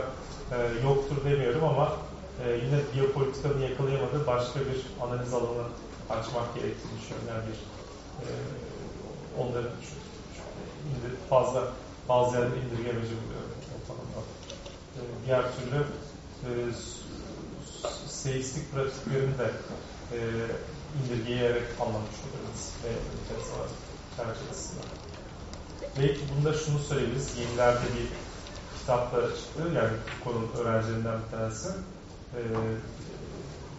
[SPEAKER 1] e, yoktur demiyorum ama e, yine biyopolitikanın yakalayamadığı başka bir analiz alanı açmak gerektiğini. Yani bir e, onları indir, fazla bazı yerlerde indirgemeci buluyorum o tanımda. E, diğer türlü e, seistik pratiklerini de e, indirgeyerek anlamış oluyoruz ve var çerçevesinde. Belki bunda şunu söyleyebiliriz. Yenilerde bir kitapta çıktı. Yani konunun öğrencilerinden bir tanesi e,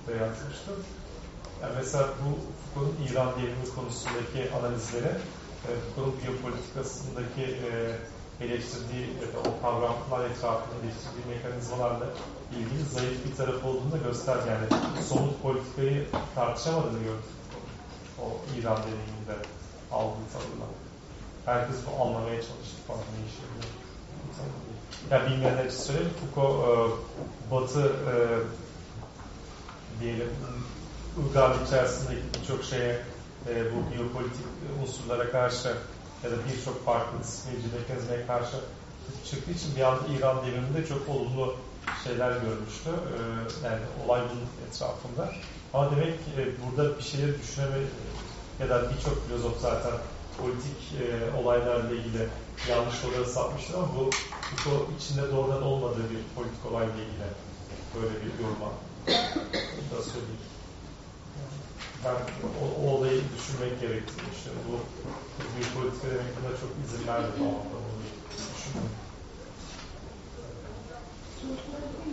[SPEAKER 1] de yazmıştım. Yani mesela bu Foucault'un İran devrimi konusundaki analizleri e, Foucault'un biyopolitikasındaki e, eleştirdiği ya da o kavramlar etrafında eleştirdiği mekanizmalarla ilgili zayıf bir taraf olduğunu da göster. Yani somut politikayı tartışamadığını gördük. O İran deneyiminde aldığı tavırla. herkes bu anlamaya çalıştı falan ne işe yarıyor. Yani bilmeyenler için söyleyeyim. Foucault e, Batı e, diyelim uygarlık içerisindeki birçok şeye e, bu biyopolitik unsurlara karşı ya da birçok farklı disiplinci mekanizmaya karşı çıktığı için bir anda İran devriminde çok olumlu şeyler görmüştü. E, yani olay bunun etrafında. Ama demek ki e, burada bir şeyleri düşüneme ya da birçok filozof zaten politik e, olaylarla ilgili yanlış olayı sapmıştır ama bu Foucault içinde doğrudan olmadığı bir politik olayla ilgili böyle bir yoruma da söyleyeyim. Ben o, o olayı düşünmek gerektiğini düşünüyorum. Bu bir politika demek buna çok izin verdi falan. Onu düşünüyorum.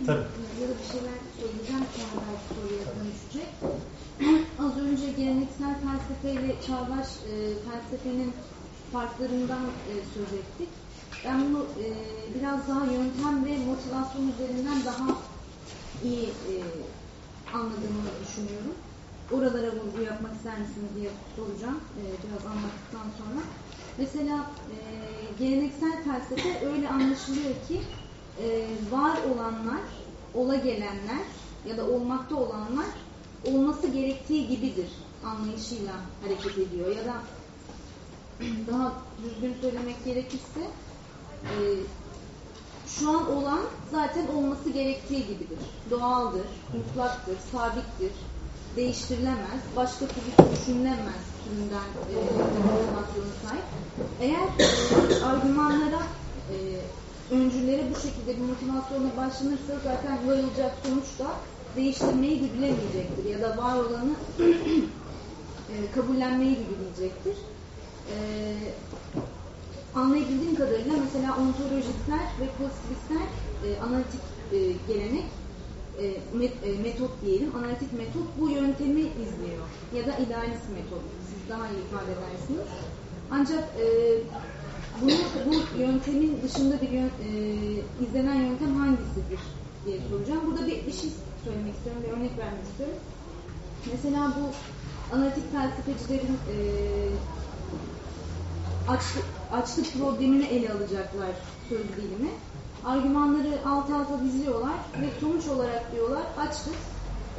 [SPEAKER 1] Tabii.
[SPEAKER 8] Ya da bir şeyler söyleyeceğim sonra belki soruya dönüşecek. Az önce geleneksel felsefe ile çağdaş e, felsefenin farklarından e, söz ettik. Ben bunu e, biraz daha yöntem ve motivasyon üzerinden daha iyi e, anladığımı düşünüyorum. Oralara vurgu yapmak ister misiniz diye soracağım e, biraz anlattıktan sonra. Mesela e, geleneksel felsefe öyle anlaşılıyor ki e, var olanlar, ola gelenler ya da olmakta olanlar olması gerektiği gibidir anlayışıyla hareket ediyor. Ya da daha düzgün söylemek gerekirse e, şu an olan zaten olması gerektiği gibidir. Doğaldır, mutlaktır, sabittir, değiştirilemez, başka türlü düşünülemez türünden e, sahip. Eğer e, argümanlara e, öncülere bu şekilde bir motivasyonla başlanırsa zaten varılacak sonuç da değiştirmeyi güdülemeyecektir ya da var olanı e, kabullenmeyi güdüleyecektir. E, anlayabildiğim kadarıyla mesela ontolojistler ve pozitivistler e, analitik e, gelenek metot diyelim, analitik metot bu yöntemi izliyor. Ya da idealist metot. Siz daha iyi ifade edersiniz. Ancak e, bunu, bu yöntemin dışında bir yön, e, izlenen yöntem hangisidir diye soracağım. Burada bir, bir şey söylemek istiyorum, bir örnek vermek istiyorum. Mesela bu analitik felsefecilerin e, açlık, açlık problemini ele alacaklar söz bilimi. Argümanları alt alta diziyorlar ve sonuç olarak diyorlar açlık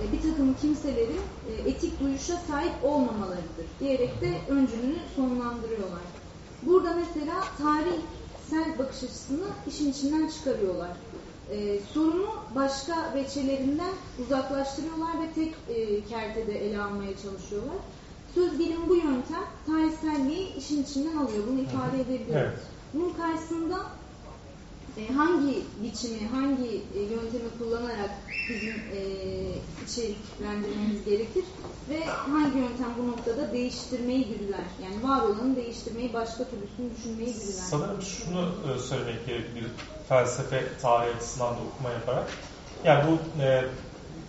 [SPEAKER 8] e, bir takım kimselerin e, etik duyuşa sahip olmamalarıdır diyerek de öncülünü sonlandırıyorlar. Burada mesela tarihsel bakış açısını işin içinden çıkarıyorlar. Ee, sorunu başka veçelerinden uzaklaştırıyorlar ve tek e, kertede ele almaya çalışıyorlar. Söz gelimi bu yöntem tarihselliği işin içinden alıyor. Bunu ifade edebiliyoruz.
[SPEAKER 1] Evet.
[SPEAKER 8] Bunun karşısında e, hangi biçimi, hangi e, yöntemi kullanarak bizim e, içeriklendirmemiz gerekir ve hangi yöntem bu noktada değiştirmeyi güdüler. Yani var olanı değiştirmeyi, başka türlüsünü düşünmeyi güdüler.
[SPEAKER 1] Sanırım şunu e, söylemek gerekir felsefe tarihi açısından da okuma yaparak. Yani bu e,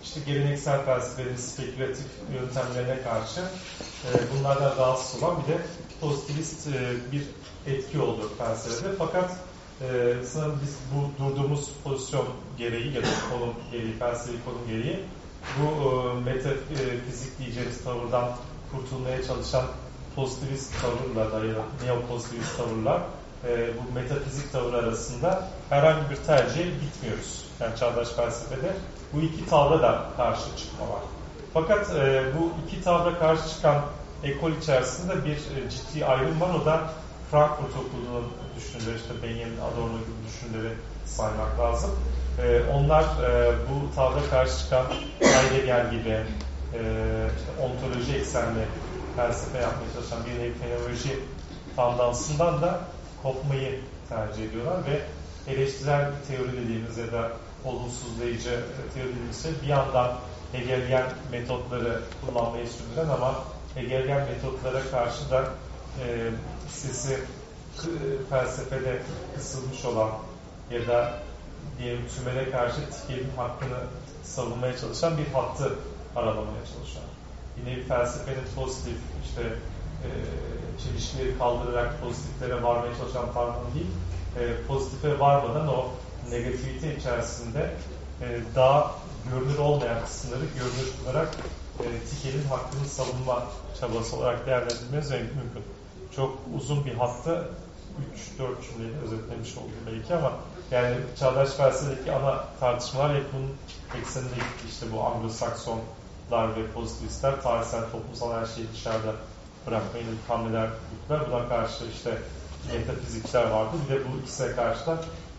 [SPEAKER 1] işte geleneksel felsefenin spekülatif yöntemlerine karşı e, bunlardan rahatsız olan bir de pozitivist e, bir etki oldu felsefede. Fakat e, sanırım biz bu durduğumuz pozisyon gereği ya da konum gereği, felsefi konum gereği bu e, metafizik diyeceğimiz tavırdan kurtulmaya çalışan pozitivist tavırla da ya neopozitivist tavırlar e, bu metafizik tavır arasında herhangi bir tercihe gitmiyoruz. Yani çağdaş felsefede bu iki tavra da karşı çıkma var. Fakat e, bu iki tavra karşı çıkan ekol içerisinde bir e, ciddi ayrım var. O da Frankfurt Okulu'nun düşünceleri, işte Benjamin Adorno gibi düşünceleri saymak lazım. E, onlar e, bu tavra karşı çıkan Heidegger gibi e, işte ontoloji eksenli felsefe yapmaya çalışan bir nevi fenomenoloji tandansından da kopmayı tercih ediyorlar ve eleştirel teori dediğimiz ya da olumsuzlayıcı teori dediğimiz şey bir yandan Hegelian metotları kullanmayı sürdüren ama Hegelian metotlara karşı da e, sesi felsefede kısılmış olan ya da diyelim tümele karşı tikelin hakkını savunmaya çalışan bir hattı aralamaya çalışan. Yine bir felsefenin pozitif işte e, çelişkileri kaldırarak pozitiflere varmaya çalışan tarzı değil, e, pozitife varmadan o negativite içerisinde e, daha görünür olmayan kısımları görünür kılarak e, Tikel'in hakkını savunma çabası olarak değerlendirmeniz mümkün. çok uzun bir hattı 3-4 cümleyle özetlemiş oldum belki ama yani çağdaş felsefedeki ana tartışmalar hep bunun ekseninde gitti. İşte bu Anglo-Saksonlar ve pozitivistler tarihsel toplumsal her şeyi dışarıda bırakmayı hamleler yürüttüler. Buna karşı işte metafizikçiler vardı. Bir de bu ikisine karşı da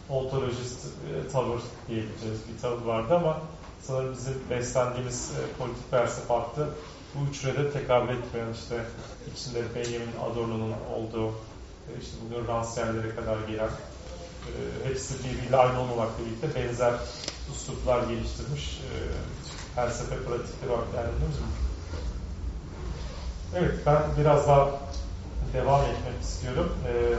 [SPEAKER 1] ontolojist e, tavır diyebileceğimiz bir tavır vardı ama sanırım bizim beslendiğimiz e, politik felsefe hattı bu üçüne de tekabül etmeyen işte içinde Benjamin Adorno'nun olduğu işte bugün Rancière'lere kadar gelen e, hepsi birbiriyle aynı olmamakla birlikte benzer üsluplar geliştirmiş e, felsefe pratikleri olarak değerlendirdiniz mi? Evet, ben biraz daha devam etmek istiyorum. Ee,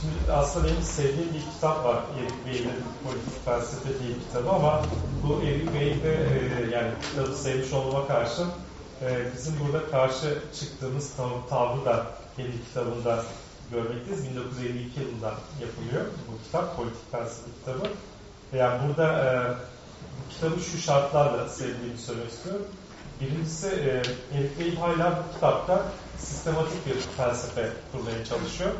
[SPEAKER 1] şimdi aslında benim sevdiğim bir kitap var. Erik Bey'in Politik Felsefe diye bir kitabı ama bu Erik Bey'in de e, yani kitabı sevmiş olmama karşı e, bizim burada karşı çıktığımız tav- tavrı da kendi kitabında görmekteyiz. 1952 yılında yapılıyor bu kitap, Politik Felsefe kitabı. Yani burada e, bu kitabı şu şartlarla sevdiğimi söylemek istiyorum. Birincisi e, Erik Bey hala bu kitapta sistematik bir felsefe kurmaya çalışıyor.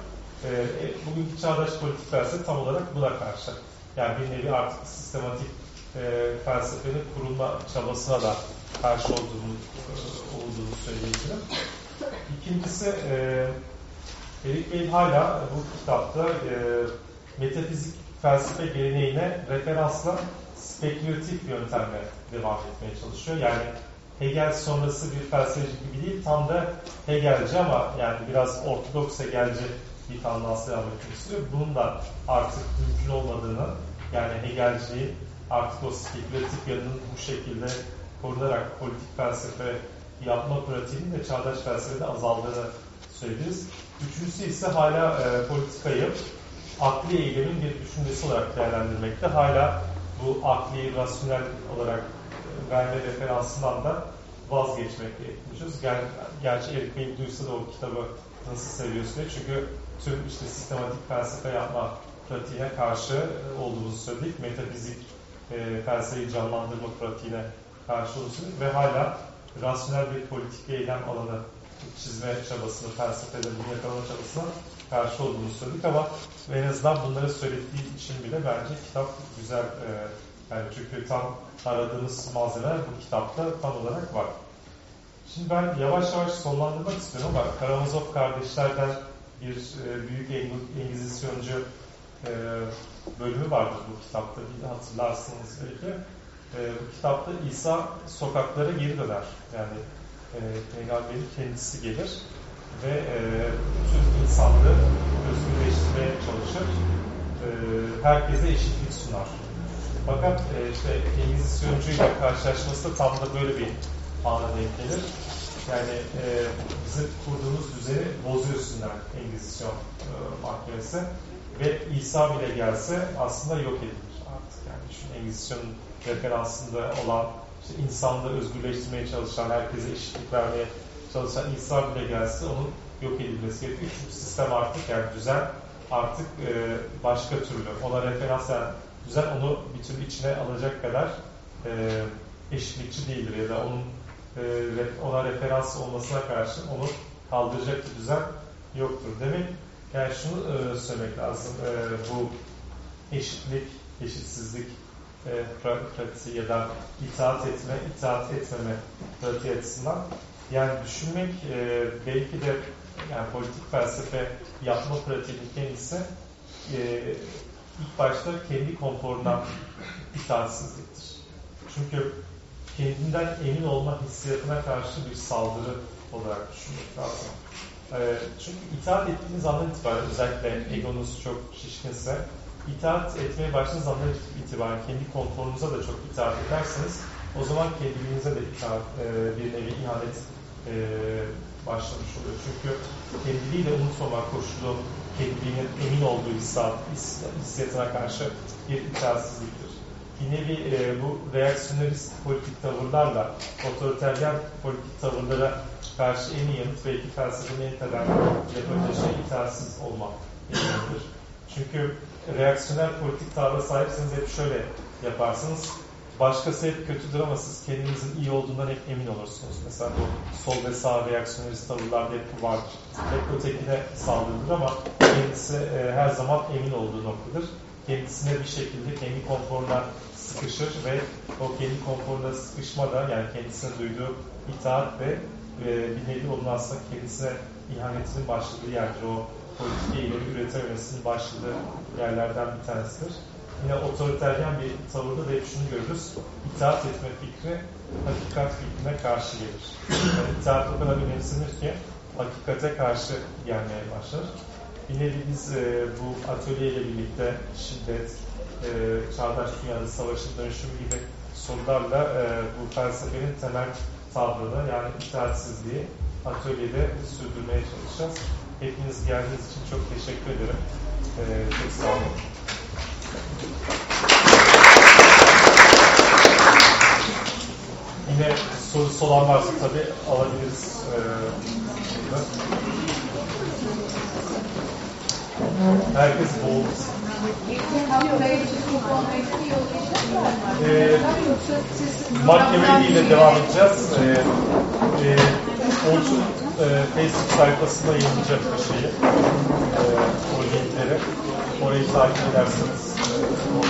[SPEAKER 1] E, e, bugünkü çağdaş politik felsefe tam olarak buna karşı. Yani bir nevi artık sistematik e, felsefenin kurulma çabasına da karşı olduğunu, e, olduğunu söyleyebilirim. İkincisi e, Erik Bey hala bu kitapta e, metafizik felsefe geleneğine referansla spekülatif yöntemle devam etmeye çalışıyor. Yani Hegel sonrası bir felsefeci gibi değil, tam da Hegelci ama yani biraz ortodoks Hegelci bir tandansla devam etmek istiyor. Bunun da artık mümkün olmadığını, yani Hegelciliğin artık o spekülatif yanının bu şekilde korunarak politik felsefe yapma pratiğinin de çağdaş felsefede azaldığını söyleyebiliriz. Üçüncüsü ise hala e, politikayı akli eylemin bir düşüncesi olarak değerlendirmekte. Hala bu akli, rasyonel olarak e, verme referansından da vazgeçmek gerekiyoruz. Ger gerçi Erik Bey duysa da o kitabı nasıl seviyorsun diye. Çünkü tüm işte sistematik felsefe yapma pratiğine karşı e, olduğumuzu söyledik. Metafizik e, felsefeyi canlandırma pratiğine karşı söyledik. Ve hala rasyonel bir politik eylem alanı çizme çabasını, felsefede bunu yakalama çabasına karşı olduğunu söyledik ama en azından bunları söylediği için bile bence kitap güzel e, yani çünkü tam aradığımız malzemeler bu kitapta tam olarak var. Şimdi ben yavaş yavaş sonlandırmak istiyorum ama Karamazov kardeşlerden bir e, büyük Engizisyoncu e, bölümü vardır bu kitapta. Bir hatırlarsınız belki. E, bu kitapta İsa sokaklara geri döner. Yani e, Peygamberin kendisi gelir ve e, tüm insanlığı özgürleştirmeye çalışır. E, herkese eşitlik sunar. Fakat e, işte Engizisyoncuyla karşılaşması da tam da böyle bir ana denk gelir. Yani e, bizim kurduğumuz düzeni bozuyorsunlar Engizisyon e, mahkemesi ve İsa bile gelse aslında yok edilir artık. Yani şu Engizisyon'un referansında olan işte insanlığı özgürleştirmeye çalışan, herkese eşitlik vermeye çalışan İsa bile gelse onun yok edilmesi gerekiyor. Çünkü sistem artık yani düzen artık e, başka türlü. Ona referans yani düzen onu bir tür içine alacak kadar e, eşitlikçi değildir ya da onun e, ona referans olmasına karşı onu kaldıracak bir düzen yoktur. Demek yani şunu e, söylemek lazım. E, bu eşitlik, eşitsizlik e, pratiği ya da itaat etme, itaat etmeme pratiği açısından yani düşünmek e, belki de yani politik felsefe yapma pratiğinin kendisi e, ilk başta kendi konforundan itaatsizliktir. Çünkü kendinden emin olma hissiyatına karşı bir saldırı olarak düşünmek lazım. E, çünkü itaat ettiğiniz andan itibaren özellikle egonuz çok şişkinse itaat etmeye başladığınız andan itibaren kendi konforunuza da çok itaat ederseniz o zaman kendinize de itaat, e, bir nevi ihanet e, başlamış oluyor. Çünkü kendiliği de unutmama koşulu kendiliğinin emin olduğu hissiyat, hissiyatına karşı bir itaatsizliktir. Bir nevi e, bu reaksiyonist politik tavırlarla otoriteryen politik tavırlara karşı en iyi yanıt belki felsefenin en temel yapacağı şey itaatsiz olmak. Çünkü reaksiyonel politik tavra sahipseniz hep şöyle yaparsınız. başkası hep kötüdür ama siz kendinizin iyi olduğundan hep emin olursunuz. Mesela bu sol ve sağ reaksiyonist tavırlarda hep vardır. Hep ötekine saldırılır ama kendisi e, her zaman emin olduğu noktadır. Kendisine bir şekilde kendi konforuna sıkışır ve o kendi konforuna sıkışma da yani kendisine duyduğu itaat ve e, bir nevi onun aslında kendisine ihanetinin başladığı yerdir. O politika ileri üretememesinin başladığı yerlerden bir tanesidir. Yine otoriteryen bir tavırda da hep şunu görürüz. İtaat etme fikri hakikat fikrine karşı gelir. Yani itaat o kadar önemsenir ki hakikate karşı gelmeye başlar. Yine de biz e, bu atölyeyle birlikte şiddet, e, çağdaş dünyada savaşın dönüşümü gibi sorularla e, bu felsefenin temel tavrını yani itaatsizliği atölyede sürdürmeye çalışacağız. Hepiniz geldiğiniz için çok teşekkür ederim. E, çok sağ olun. Yine sorusu olan varsa tabii alabiliriz. E, burada. Herkes boğulmasın. Ee, mahkemeyle devam edeceğiz. Ee, e, e, Facebook sayfasında yayınlayacak bir şeyi. E, o linkleri. Orayı takip ederseniz e,